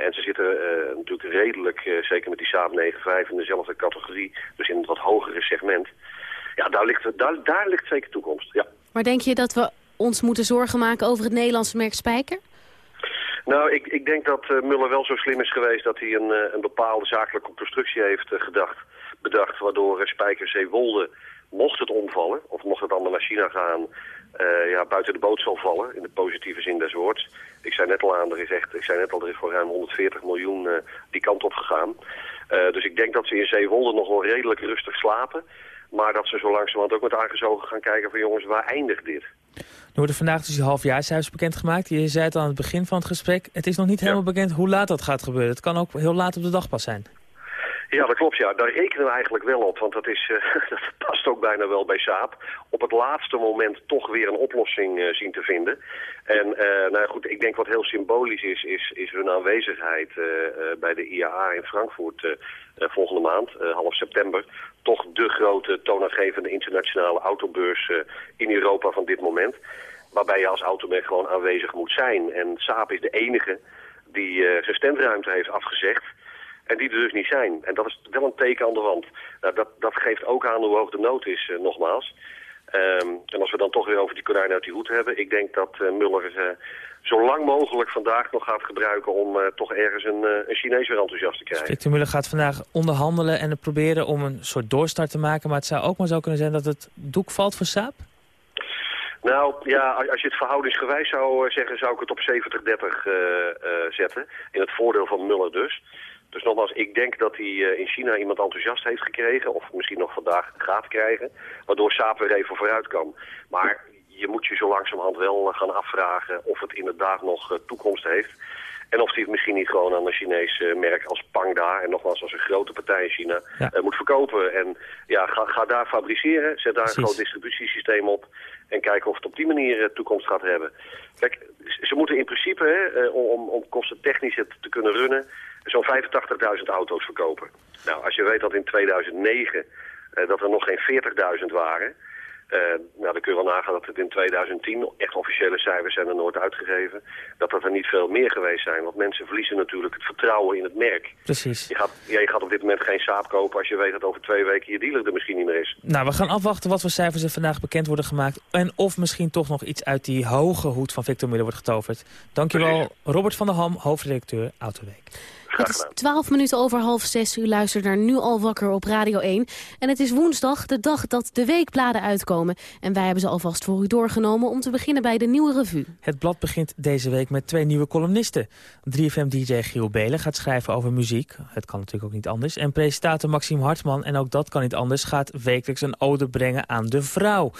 En ze zitten natuurlijk redelijk, zeker met die Saab 9.5 in dezelfde categorie, dus in het wat hogere segment. Ja, daar ligt, daar, daar ligt zeker toekomst, ja. Maar denk je dat we ons moeten zorgen maken over het Nederlandse merk Spijker? Nou, ik, ik denk dat Muller wel zo slim is geweest dat hij een, een bepaalde zakelijke constructie heeft gedacht, bedacht, waardoor Spijker Zeewolde, mocht het omvallen, of mocht het allemaal naar China gaan, ja, buiten de boot zal vallen, in de positieve zin des woords. Ik zei net al aan, er is echt, ik zei net al, er is voor ruim 140 miljoen die kant op gegaan. dus ik denk dat ze in Zeewolde nog wel redelijk rustig slapen. Maar dat ze zo langzamerhand ook met aangezogen gaan kijken van jongens, waar eindigt dit? Er worden vandaag dus die halfjaarscijfers bekendgemaakt. Je zei het al aan het begin van het gesprek. Het is nog niet helemaal bekend hoe laat dat gaat gebeuren. Het kan ook heel laat op de dag pas zijn. Ja, dat klopt. Ja. Daar rekenen we eigenlijk wel op. Want dat, is, uh, dat past ook bijna wel bij Saab. Op het laatste moment toch weer een oplossing uh, zien te vinden. En uh, nou goed, ik denk wat heel symbolisch is, is, is hun aanwezigheid bij de IAA in Frankfurt volgende maand, half september. Toch de grote toonaangevende internationale autobeurs in Europa van dit moment. Waarbij je als automerk gewoon aanwezig moet zijn. En Saab is de enige die zijn standruimte heeft afgezegd. En die er dus niet zijn. En dat is wel een teken aan de wand. Nou, dat, dat geeft ook aan hoe hoog de nood is, uh, nogmaals. Ehm, en als we dan toch weer over die konijn uit die hoed hebben... ik denk dat uh, Muller uh, zo lang mogelijk vandaag nog gaat gebruiken... om uh, toch ergens een, een Chinees weer enthousiast te krijgen. Victor Muller gaat vandaag onderhandelen en proberen om een soort doorstart te maken... maar het zou ook maar zo kunnen zijn dat het doek valt voor Saab? Nou, ja, als je het verhoudingsgewijs zou zeggen... zou ik het op 70-30 zetten. In het voordeel van Muller dus. Dus nogmaals, ik denk dat hij in China iemand enthousiast heeft gekregen... of misschien nog vandaag gaat krijgen... waardoor Saab weer even vooruit kan. Maar je moet je zo langzamerhand wel gaan afvragen... of het inderdaad nog toekomst heeft... En of hij het misschien niet gewoon aan een Chinees merk als Pangda... en nogmaals als een grote partij in China ja. uh, moet verkopen. En ja, ga, ga daar fabriceren, zet daar Precies. een groot distributiesysteem op... en kijken of het op die manier toekomst gaat hebben. Kijk, ze moeten in principe, hè, om, om kostentechnisch het te kunnen runnen... zo'n 85.000 auto's verkopen. Nou, als je weet dat in 2009 dat er nog geen 40.000 waren... Uh, nou, dan kun je wel nagaan dat het in 2010, echt officiële cijfers zijn er nooit uitgegeven, dat dat er niet veel meer geweest zijn. Want mensen verliezen natuurlijk het vertrouwen in het merk. Precies. Je gaat, ja, je gaat op dit moment geen saap kopen als je weet dat over twee weken je dealer er misschien niet meer is. Nou, we gaan afwachten wat voor cijfers er vandaag bekend worden gemaakt. En of misschien toch nog iets uit die hoge hoed van Victor Miller wordt getoverd. Dankjewel. Robert van der Ham, hoofdredacteur Autoweek. Het is 12 minuten over half zes. U luistert naar Nu al wakker op Radio 1. En het is woensdag, de dag dat de weekbladen uitkomen. En wij hebben ze alvast voor u doorgenomen om te beginnen bij de nieuwe revue. Het blad begint deze week met twee nieuwe columnisten. 3FM-dj Giel Belen gaat schrijven over muziek. Het kan natuurlijk ook niet anders. En presentator Maxime Hartman, en ook dat kan niet anders... gaat wekelijks een ode brengen aan de vrouw.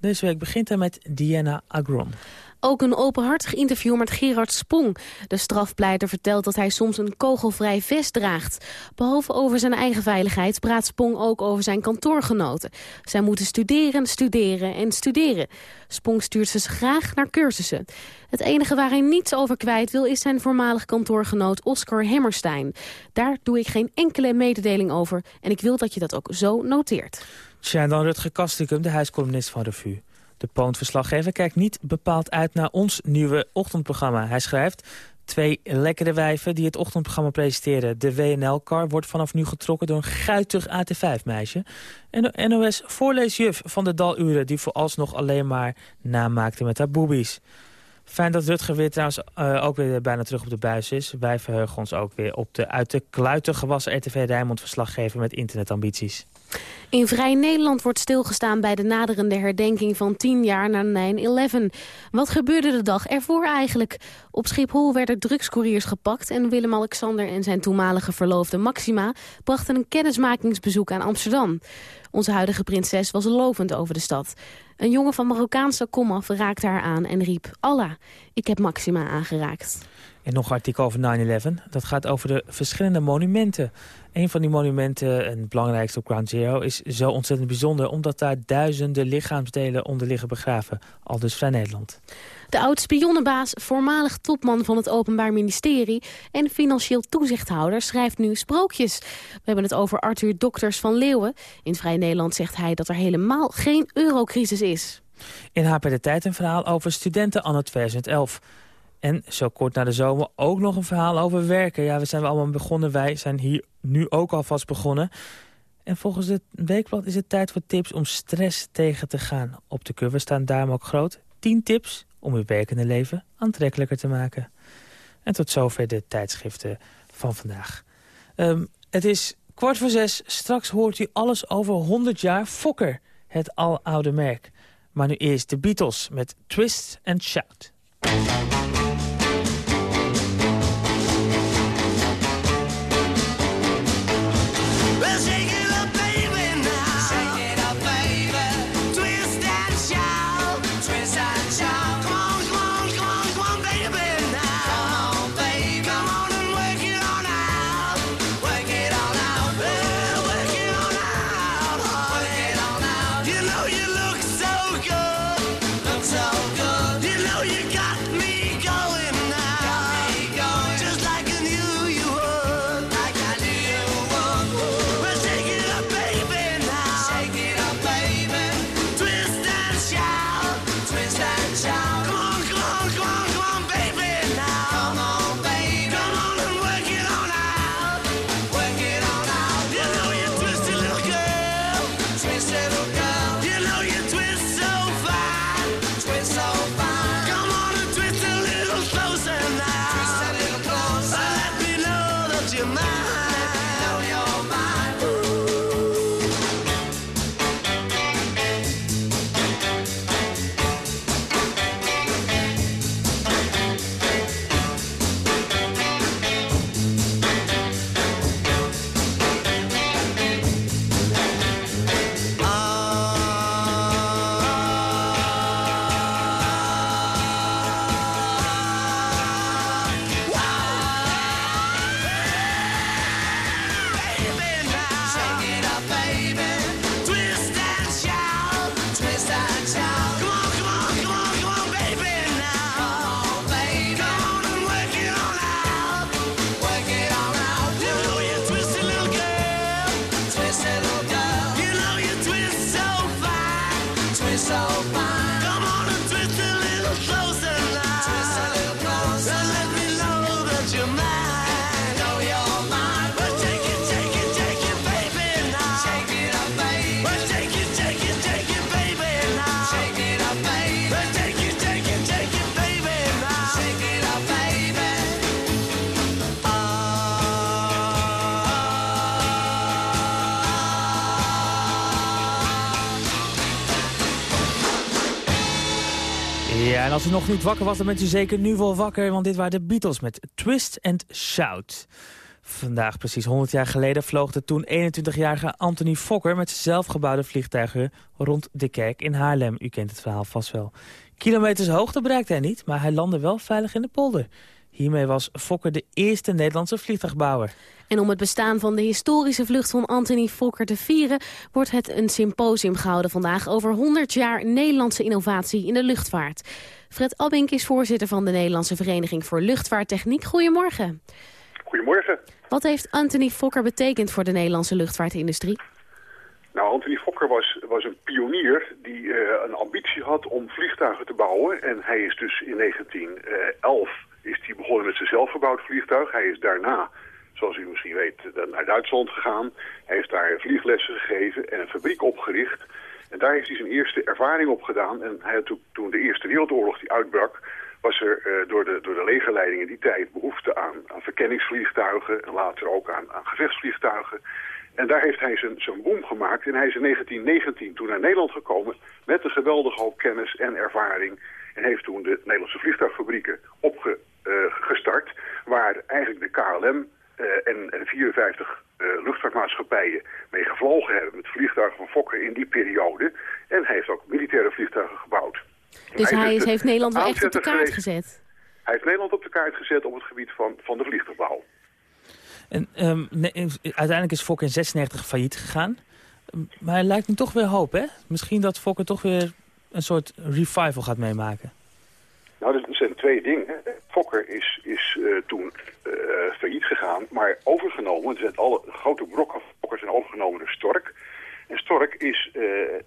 Deze week begint hij met Diana Agron. Ook een openhartig interview met Gerard Spong. De strafpleiter vertelt dat hij soms een kogelvrij vest draagt. Behalve over zijn eigen veiligheid praat Spong ook over zijn kantoorgenoten. Zij moeten studeren, studeren en studeren. Spong stuurt ze graag naar cursussen. Het enige waar hij niets over kwijt wil is zijn voormalig kantoorgenoot Oscar Hammerstein. Daar doe ik geen enkele mededeling over en ik wil dat je dat ook zo noteert. Tja, dan Rutger Kastikum, de huiscolumnist van Revue. De Poont-verslaggever kijkt niet bepaald uit naar ons nieuwe ochtendprogramma. Hij schrijft... Twee lekkere wijven die het ochtendprogramma presenteren. De WNL-car wordt vanaf nu getrokken door een guitig AT5-meisje. En de NOS-voorleesjuf van de Daluren... die vooralsnog alleen maar namaakte met haar boobies. Fijn dat Rutger weer trouwens uh, ook weer bijna terug op de buis is. Wij verheugen ons ook weer op de uit de kluiten gewassen RTV Rijnmond verslaggever met internetambities. In Vrij Nederland wordt stilgestaan bij de naderende herdenking van 10 jaar na 9-11. Wat gebeurde de dag ervoor eigenlijk? Op Schiphol werden drugscouriers gepakt en Willem-Alexander en zijn toenmalige verloofde Maxima brachten een kennismakingsbezoek aan Amsterdam. Onze huidige prinses was lovend over de stad. Een jongen van Marokkaanse komaf raakte haar aan en riep... Allah, ik heb Maxima aangeraakt. En nog een artikel over 9-11. Dat gaat over de verschillende monumenten. Een van die monumenten, en het belangrijkste op Ground Zero... is zo ontzettend bijzonder... omdat daar duizenden lichaamsdelen onder liggen begraven. Al dus Vrij Nederland. De oud-spionnenbaas, voormalig topman van het Openbaar Ministerie... en financieel toezichthouder schrijft nu sprookjes. We hebben het over Arthur Dokters van Leeuwen. In Vrij Nederland zegt hij dat er helemaal geen eurocrisis is. In HP de Tijd een verhaal over studenten anno 2011... En zo kort na de zomer ook nog een verhaal over werken. Ja, we zijn allemaal begonnen. Wij zijn hier nu ook alvast begonnen. En volgens het weekblad is het tijd voor tips om stress tegen te gaan. Op de cover staan daarom ook groot 10 tips om uw werkende leven aantrekkelijker te maken. En tot zover de tijdschriften van vandaag. Um, het is kwart voor zes. Straks hoort u alles over 100 jaar Fokker, het aloude merk. Maar nu eerst de Beatles met Twist and Shout. Nog niet wakker was, dan bent u zeker nu wel wakker. Want dit waren de Beatles met Twist and Shout. Vandaag, precies 100 jaar geleden, vloog de toen 21-jarige Anthony Fokker... met zijn zelfgebouwde vliegtuigen rond de kerk in Haarlem. U kent het verhaal vast wel. Kilometers hoogte bereikte hij niet, maar hij landde wel veilig in de polder. Hiermee was Fokker de eerste Nederlandse vliegtuigbouwer. En om het bestaan van de historische vlucht van Anthony Fokker te vieren... wordt het een symposium gehouden vandaag over 100 jaar Nederlandse innovatie in de luchtvaart. Fred Abink is voorzitter van de Nederlandse Vereniging voor Luchtvaarttechniek. Goedemorgen. Goedemorgen. Wat heeft Anthony Fokker betekend voor de Nederlandse luchtvaartindustrie? Nou, Anthony Fokker was, was een pionier die eh, een ambitie had om vliegtuigen te bouwen. En hij is dus in 1911 is hij begonnen met zijn zelfgebouwd vliegtuig. Hij is daarna, zoals u misschien weet, eh, naar Duitsland gegaan. Hij heeft daar vlieglessen gegeven en een fabriek opgericht. En daar heeft hij zijn eerste ervaring op gedaan. En hij toen, de Eerste Wereldoorlog die uitbrak, was er eh, door, de, door de legerleiding in die tijd behoefte aan, aan verkenningsvliegtuigen en later ook aan, aan gevechtsvliegtuigen. En daar heeft hij zijn, zijn boom gemaakt. En hij is in 1919 toen naar Nederland gekomen met een geweldige hoop kennis en ervaring. En heeft toen de Nederlandse vliegtuigfabrieken opgestart. waar eigenlijk de KLM eh, en, en 54 eh, luchtvaartmaatschappijen mee gevlogen hebben met vliegtuigen van Fokker in die periode. En hij heeft ook militaire vliegtuigen gebouwd. Dus hij, is de heeft Nederland wel echt op de kaart gezet. Hij heeft Nederland op de kaart gezet op het gebied van, van de vliegtuigbouw. En, ehm, nee, uiteindelijk is Fokker in 96 failliet gegaan. Maar er lijkt nu toch weer hoop, hè? Misschien dat Fokker toch weer een soort revival gaat meemaken. Nou, er zijn twee dingen. Fokker is, is eh, toen eh, failliet gegaan, maar overgenomen. Er zijn alle grote brokken Fokker zijn overgenomen door Stork. En Stork is eh,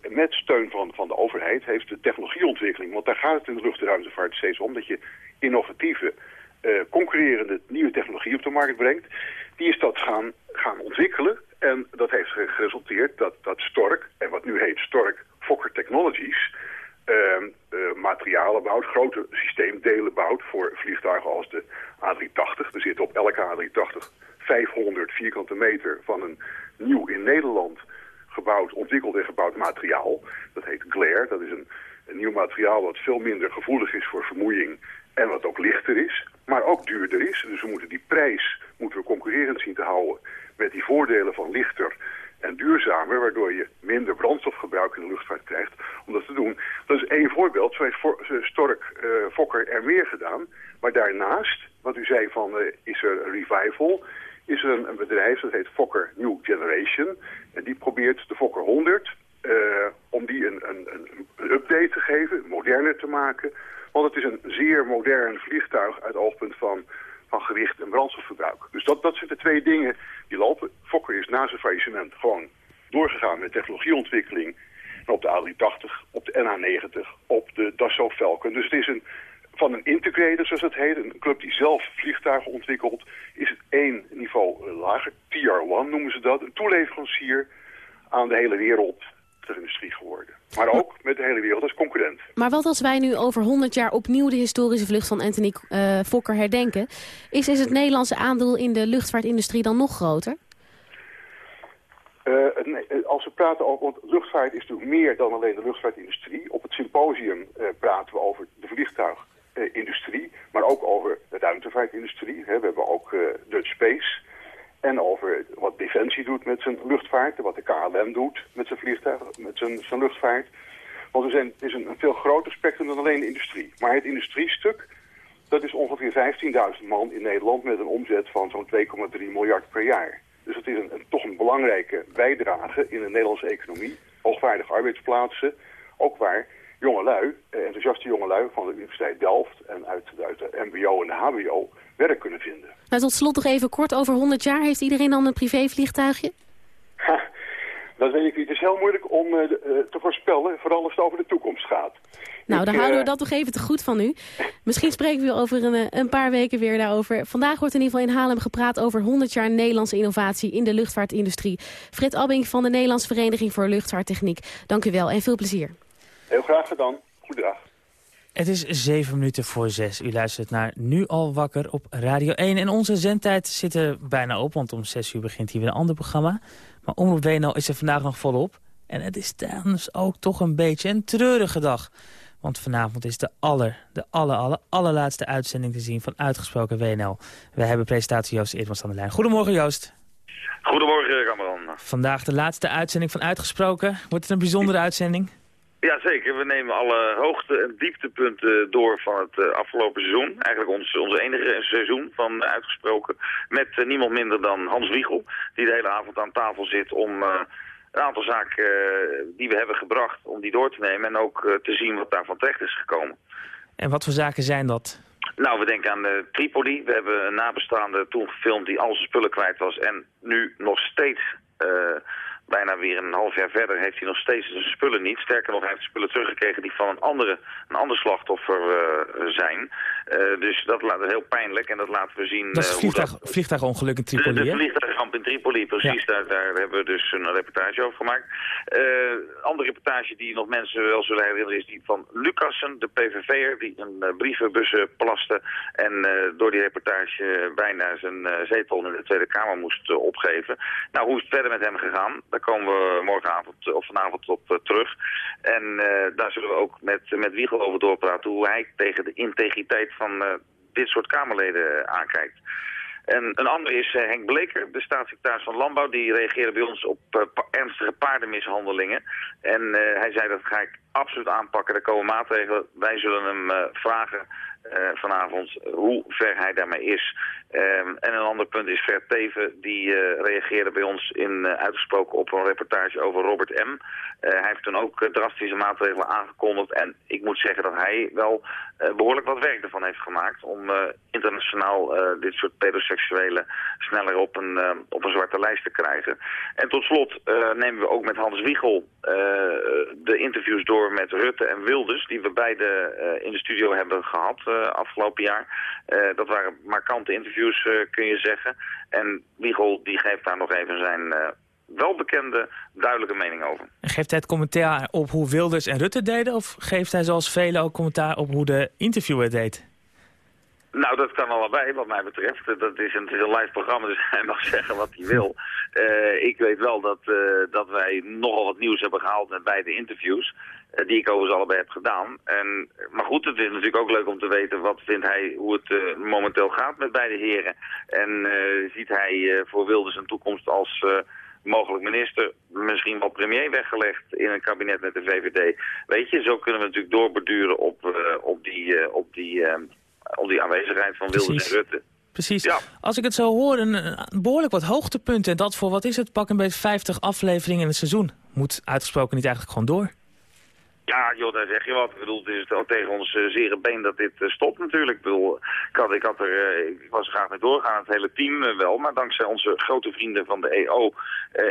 met steun van, van de overheid, heeft de technologieontwikkeling. Want daar gaat het in de lucht- steeds om. Dat je innovatieve, concurrerende nieuwe technologie op de markt brengt. Die is dat gaan, gaan ontwikkelen. En dat heeft geresulteerd dat, dat Stork, en wat nu heet Stork Fokker Technologies... ehm, eh, materialen bouwt, grote systeemdelen bouwt voor vliegtuigen als de A380. Er zitten op elke A380 500 vierkante meter van een nieuw in Nederland gebouwd, ontwikkeld en gebouwd materiaal. Dat heet Glare. Dat is een, een nieuw materiaal wat veel minder gevoelig is voor vermoeiing en wat ook lichter is, maar ook duurder is. Dus we moeten die prijs moeten we concurrerend zien te houden met die voordelen van lichter en duurzamer, waardoor je minder brandstofgebruik in de luchtvaart krijgt om dat te doen. Dat is één voorbeeld. Zo heeft eh, Stork eh, Fokker er meer gedaan. Maar daarnaast, wat u zei van eh, is er revival, is er een, bedrijf dat heet Fokker New Generation. En die probeert de Fokker 100 eh, om die een, een, een update te geven, moderner te maken. Want het is een zeer modern vliegtuig uit oogpunt van, van gewicht en brandstofverbruik. Dus dat, dat zijn de twee dingen die lopen. Fokker is na zijn faillissement gewoon doorgegaan met technologieontwikkeling. Op de A380, op de NH90, op de Dassault Falcon. Dus het is een, van een integrator, zoals het heet, een club die zelf vliegtuigen ontwikkelt, is het één niveau eh, lager. Tier 1 noemen ze dat, een toeleverancier aan de hele wereld industrie geworden. Maar ook met de hele wereld als concurrent. Maar wat als wij nu over 100 jaar opnieuw de historische vlucht van Anthony uh, Fokker herdenken? Is, is het Nederlandse aandeel in de luchtvaartindustrie dan nog groter? Uh, als we praten over, want luchtvaart is natuurlijk meer dan alleen de luchtvaartindustrie. Op het symposium uh, praten we over de vliegtuigindustrie, maar ook over de ruimtevaartindustrie. Hè. We hebben ook Dutch Space. En over wat Defensie doet met zijn luchtvaart, wat de KLM doet met zijn vliegtuigen, met zijn, zijn luchtvaart. Want er zijn, is een, een veel groter spectrum dan alleen de industrie. Maar het industriestuk, dat is ongeveer 15.000 man in Nederland met een omzet van zo'n 2,3 miljard per jaar. Dus het is een, een, toch een belangrijke bijdrage in de Nederlandse economie. Hoogwaardige arbeidsplaatsen, ook waar jongelui, eh, enthousiaste jongelui van de Universiteit Delft en uit, uit de mbo en de hbo werk kunnen vinden. Nou, tot slot nog even kort, over 100 jaar heeft iedereen dan een privévliegtuigje? Ha, dat weet ik niet. Het is heel moeilijk om uh, te voorspellen, vooral als het over de toekomst gaat. Nou, dan houden we dat toch even te goed van u. Misschien spreken we over een, een, paar weken weer daarover. Vandaag wordt in ieder geval in Haarlem gepraat over 100 jaar Nederlandse innovatie in de luchtvaartindustrie. Frit Abbing van de Nederlandse Vereniging voor Luchtvaarttechniek. Dank u wel en veel plezier. Heel graag gedaan. Goedendag. Het is zeven minuten voor zes. U luistert naar Nu al wakker op Radio 1. En onze zendtijd zit er bijna op, want om zes uur begint hier weer een ander programma. Maar Omroep WNL is er vandaag nog volop. En het is trouwens ook toch een beetje een treurige dag. Want vanavond is de aller, de aller, aller, allerlaatste uitzending te zien van Uitgesproken WNL. We hebben presentatie Joost Eertmans aan de lijn. Goedemorgen Joost. Goedemorgen, Cameron. Vandaag de laatste uitzending van Uitgesproken. Wordt het een bijzondere uitzending? Ja, zeker. We nemen alle hoogte- en dieptepunten door van het uh, afgelopen seizoen. Eigenlijk ons, ons enige seizoen van Uitgesproken. Met uh, niemand minder dan Hans Wiegel, die de hele avond aan tafel zit om... Uh, een aantal zaken die we hebben gebracht om die door te nemen en ook te zien wat daarvan terecht is gekomen. En wat voor zaken zijn dat? Nou, we denken aan de Tripoli. We hebben een nabestaande toen gefilmd die al zijn spullen kwijt was en nu nog steeds bijna weer een half jaar verder heeft hij nog steeds zijn spullen niet. Sterker nog, hij heeft spullen teruggekregen die van een, andere, een ander slachtoffer uh, zijn. Uh, dus dat laat heel pijnlijk en dat laten we zien. Dat is vliegtuig, dat... vliegtuigongeluk in Tripoli, De, de vliegtuigramp in Tripoli, precies. Ja. Daar, daar, hebben we dus een reportage over gemaakt. Uh, andere reportage die nog mensen wel zullen herinneren is die van Lucassen, de PVV'er, die een brievenbus plaste en door die reportage bijna zijn zetel in de Tweede Kamer moest opgeven. Nou, hoe is het verder met hem gegaan? Komen we morgenavond of vanavond op terug. En daar zullen we ook met, met Wiegel over doorpraten hoe hij tegen de integriteit van uh, dit soort Kamerleden aankijkt. En een ander is Henk Bleker, de staatssecretaris van Landbouw. Die reageerde bij ons op ernstige paardenmishandelingen. En hij zei dat ga ik absoluut aanpakken. Er komen maatregelen. Wij zullen hem vragen vanavond hoe ver hij daarmee is. Um, en een ander punt is Ver Teven, die uh, reageerde bij ons in uh, uitgesproken op een reportage over Robert M. Uh, hij heeft toen ook drastische maatregelen aangekondigd en ik moet zeggen dat hij wel behoorlijk wat werk ervan heeft gemaakt om internationaal dit soort pedoseksuelen sneller op een, op een zwarte lijst te krijgen. En tot slot nemen we ook met Hans Wiegel de interviews door met Rutte en Wilders, die we beide in de studio hebben gehad afgelopen jaar. dat waren markante interviews uh, kun je zeggen. En Wiegel die geeft daar nog even zijn uh, welbekende, duidelijke mening over. Geeft hij het commentaar op hoe Wilders en Rutte deden... of geeft hij zoals velen ook commentaar op hoe de interviewer deed? Nou, dat kan allebei wat mij betreft. Dat is een, het is een live programma, dus hij mag zeggen wat hij wil. Uh, ik weet wel dat, uh, dat wij nogal wat nieuws hebben gehaald met beide interviews. Uh, die ik overigens allebei heb gedaan. En, maar goed, het is natuurlijk ook leuk om te weten wat vindt hij, hoe het momenteel gaat met beide heren. En ziet hij voor Wilders een toekomst als mogelijk minister, misschien wel premier weggelegd in een kabinet met de VVD. Weet je, zo kunnen we natuurlijk doorbeduren op, op die... op die om die aanwezigheid van Wilders en Rutte. Precies. Ja. Als ik het zo hoor, een, behoorlijk wat hoogtepunten. En dat voor, wat is het, pak een beetje 50 afleveringen in het seizoen. Moet uitgesproken niet eigenlijk gewoon door? Ja, joh, daar zeg je wat. Ik bedoel, het is ook tegen ons uh, zere been dat dit uh, stopt natuurlijk. Ik, bedoel, ik, had, ik, had er, uh, ik was er graag mee doorgaan, het hele team wel. Maar dankzij onze grote vrienden van de EO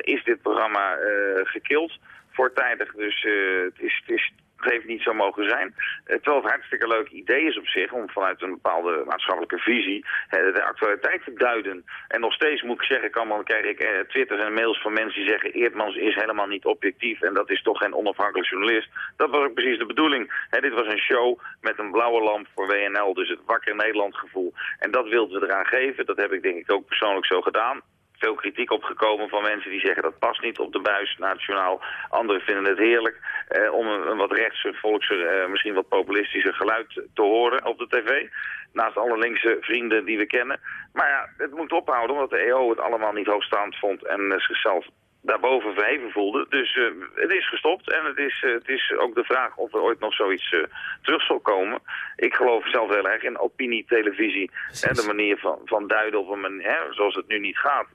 is dit programma gekild voortijdig. Dus het is, het is Het heeft niet zo mogen zijn. Eh, terwijl het hartstikke leuk idee is op zich om vanuit een bepaalde maatschappelijke visie de actualiteit te duiden. En nog steeds moet ik zeggen, kan, dan krijg ik uh, twitters en mails van mensen die zeggen Eerdmans is helemaal niet objectief en dat is toch geen onafhankelijk journalist. Dat was ook precies de bedoeling. dit was een show met een blauwe lamp voor WNL, dus het wakker Nederland gevoel. En dat wilden we eraan geven. Dat heb ik denk ik ook persoonlijk zo gedaan veel kritiek opgekomen van mensen die zeggen dat past niet op de buis nationaal. Anderen vinden het heerlijk eh, om een, wat rechtse, volks, eh, misschien wat populistische geluid te horen op de tv. Naast alle linkse vrienden die we kennen. Maar ja, het moet ophouden omdat de EO het allemaal niet hoogstaand vond en uh, zichzelf daarboven verheven voelde. Dus uh, het is gestopt en het is, uh, het is ook de vraag of er ooit nog zoiets uh, terug zal komen. Ik geloof zelf heel erg in opinietelevisie en de manier van, van duiden op een manier, hè, zoals het nu niet gaat.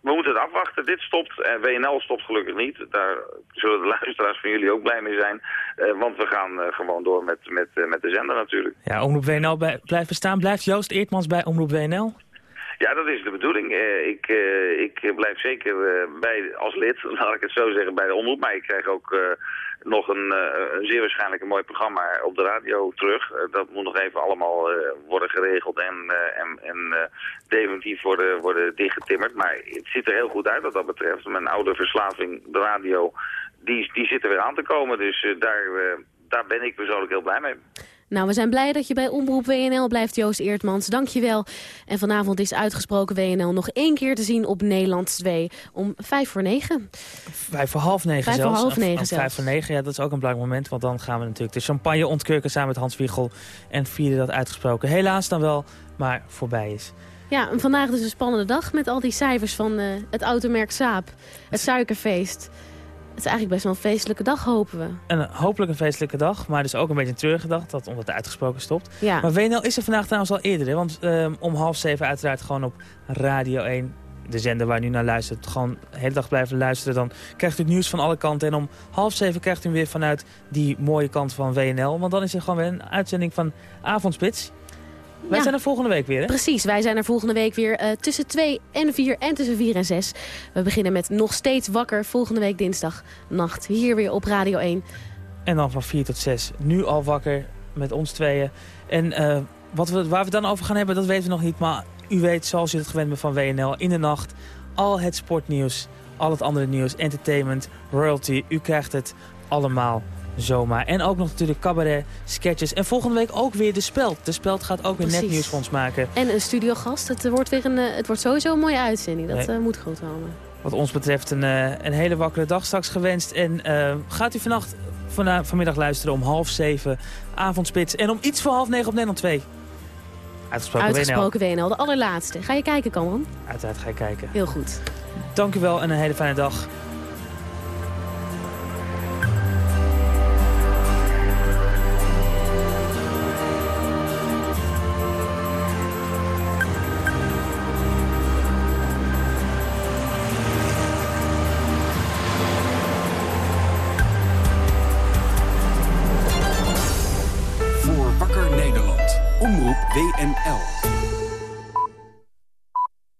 we moeten het afwachten. Dit stopt en WNL stopt gelukkig niet. Daar zullen de luisteraars van jullie ook blij mee zijn. want we gaan gewoon door met, met, met de zender natuurlijk. Ja, Omroep WNL blijft bestaan. Blijft Joost Eertmans bij Omroep WNL? Ja, dat is de bedoeling. Uh, ik, uh, ik blijf zeker uh, bij, als lid, laat ik het zo zeggen, bij de omroep. Maar ik krijg ook nog een, een, zeer waarschijnlijk een mooi programma op de radio terug. dat moet nog even allemaal worden geregeld en, en, en definitief worden, worden dichtgetimmerd. Maar het ziet er heel goed uit wat dat betreft. Mijn oude verslaving, de radio, die, die zit er weer aan te komen. Dus daar, daar ben ik persoonlijk heel blij mee. Nou, we zijn blij dat je bij Omroep WNL blijft, Joost Eertmans. Dank je wel. En vanavond is uitgesproken WNL nog één keer te zien op Nederland 2 om vijf voor negen. Vijf voor half negen vijf zelfs. Voor half negen zelfs. Vijf voor negen, ja, dat is ook een belangrijk moment. Want dan gaan we natuurlijk de champagne ontkurken samen met Hans Wiegel. En vieren dat uitgesproken. Helaas dan wel, maar voorbij is. Ja, en vandaag dus een spannende dag met al die cijfers van uh, het automerk Saab. Het suikerfeest. Het is eigenlijk best wel een feestelijke dag, hopen we. En hopelijk een feestelijke dag, maar dus ook een beetje een treurige dag, dat omdat het uitgesproken stopt. Ja. Maar WNL is er vandaag trouwens al eerder, hè? want um, om half zeven uiteraard gewoon op Radio 1, de zender waar u naar luistert, gewoon de hele dag blijven luisteren. Dan krijgt u het nieuws van alle kanten en om half zeven krijgt u weer vanuit die mooie kant van WNL. Want dan is er gewoon weer een uitzending van Avondspits. Wij zijn er volgende week weer, hè? Precies, wij zijn er volgende week weer uh, tussen 2 en 4 en tussen 4 en 6. We beginnen met Nog Steeds Wakker volgende week dinsdag nacht. Hier weer op Radio 1. En dan van 4 tot 6. Nu al wakker met ons tweeën. En uh, wat we, waar we dan over gaan hebben, dat weten we nog niet. Maar u weet, zoals u het gewend bent van WNL, in de nacht al het sportnieuws, al het andere nieuws, entertainment, royalty. U krijgt het allemaal zomaar. En ook nog natuurlijk cabaret, sketches. En volgende week ook weer De Speld. De Speld gaat ook weer net nieuws voor ons maken. En een studiogast. Het wordt, weer een, het wordt sowieso een mooie uitzending. Dat nee. uh, moet goed komen. Wat ons betreft een, uh, een hele wakkere dag straks gewenst. En uh, gaat u vannacht, van, vanmiddag luisteren om half zeven, avondspits. En om iets voor half negen op Nederland 2. Uitgesproken, Uitgesproken WNL. WNL, de allerlaatste. Ga je kijken, Cameron? Uiteraard ga je kijken. Heel goed. Dank u wel en een hele fijne dag.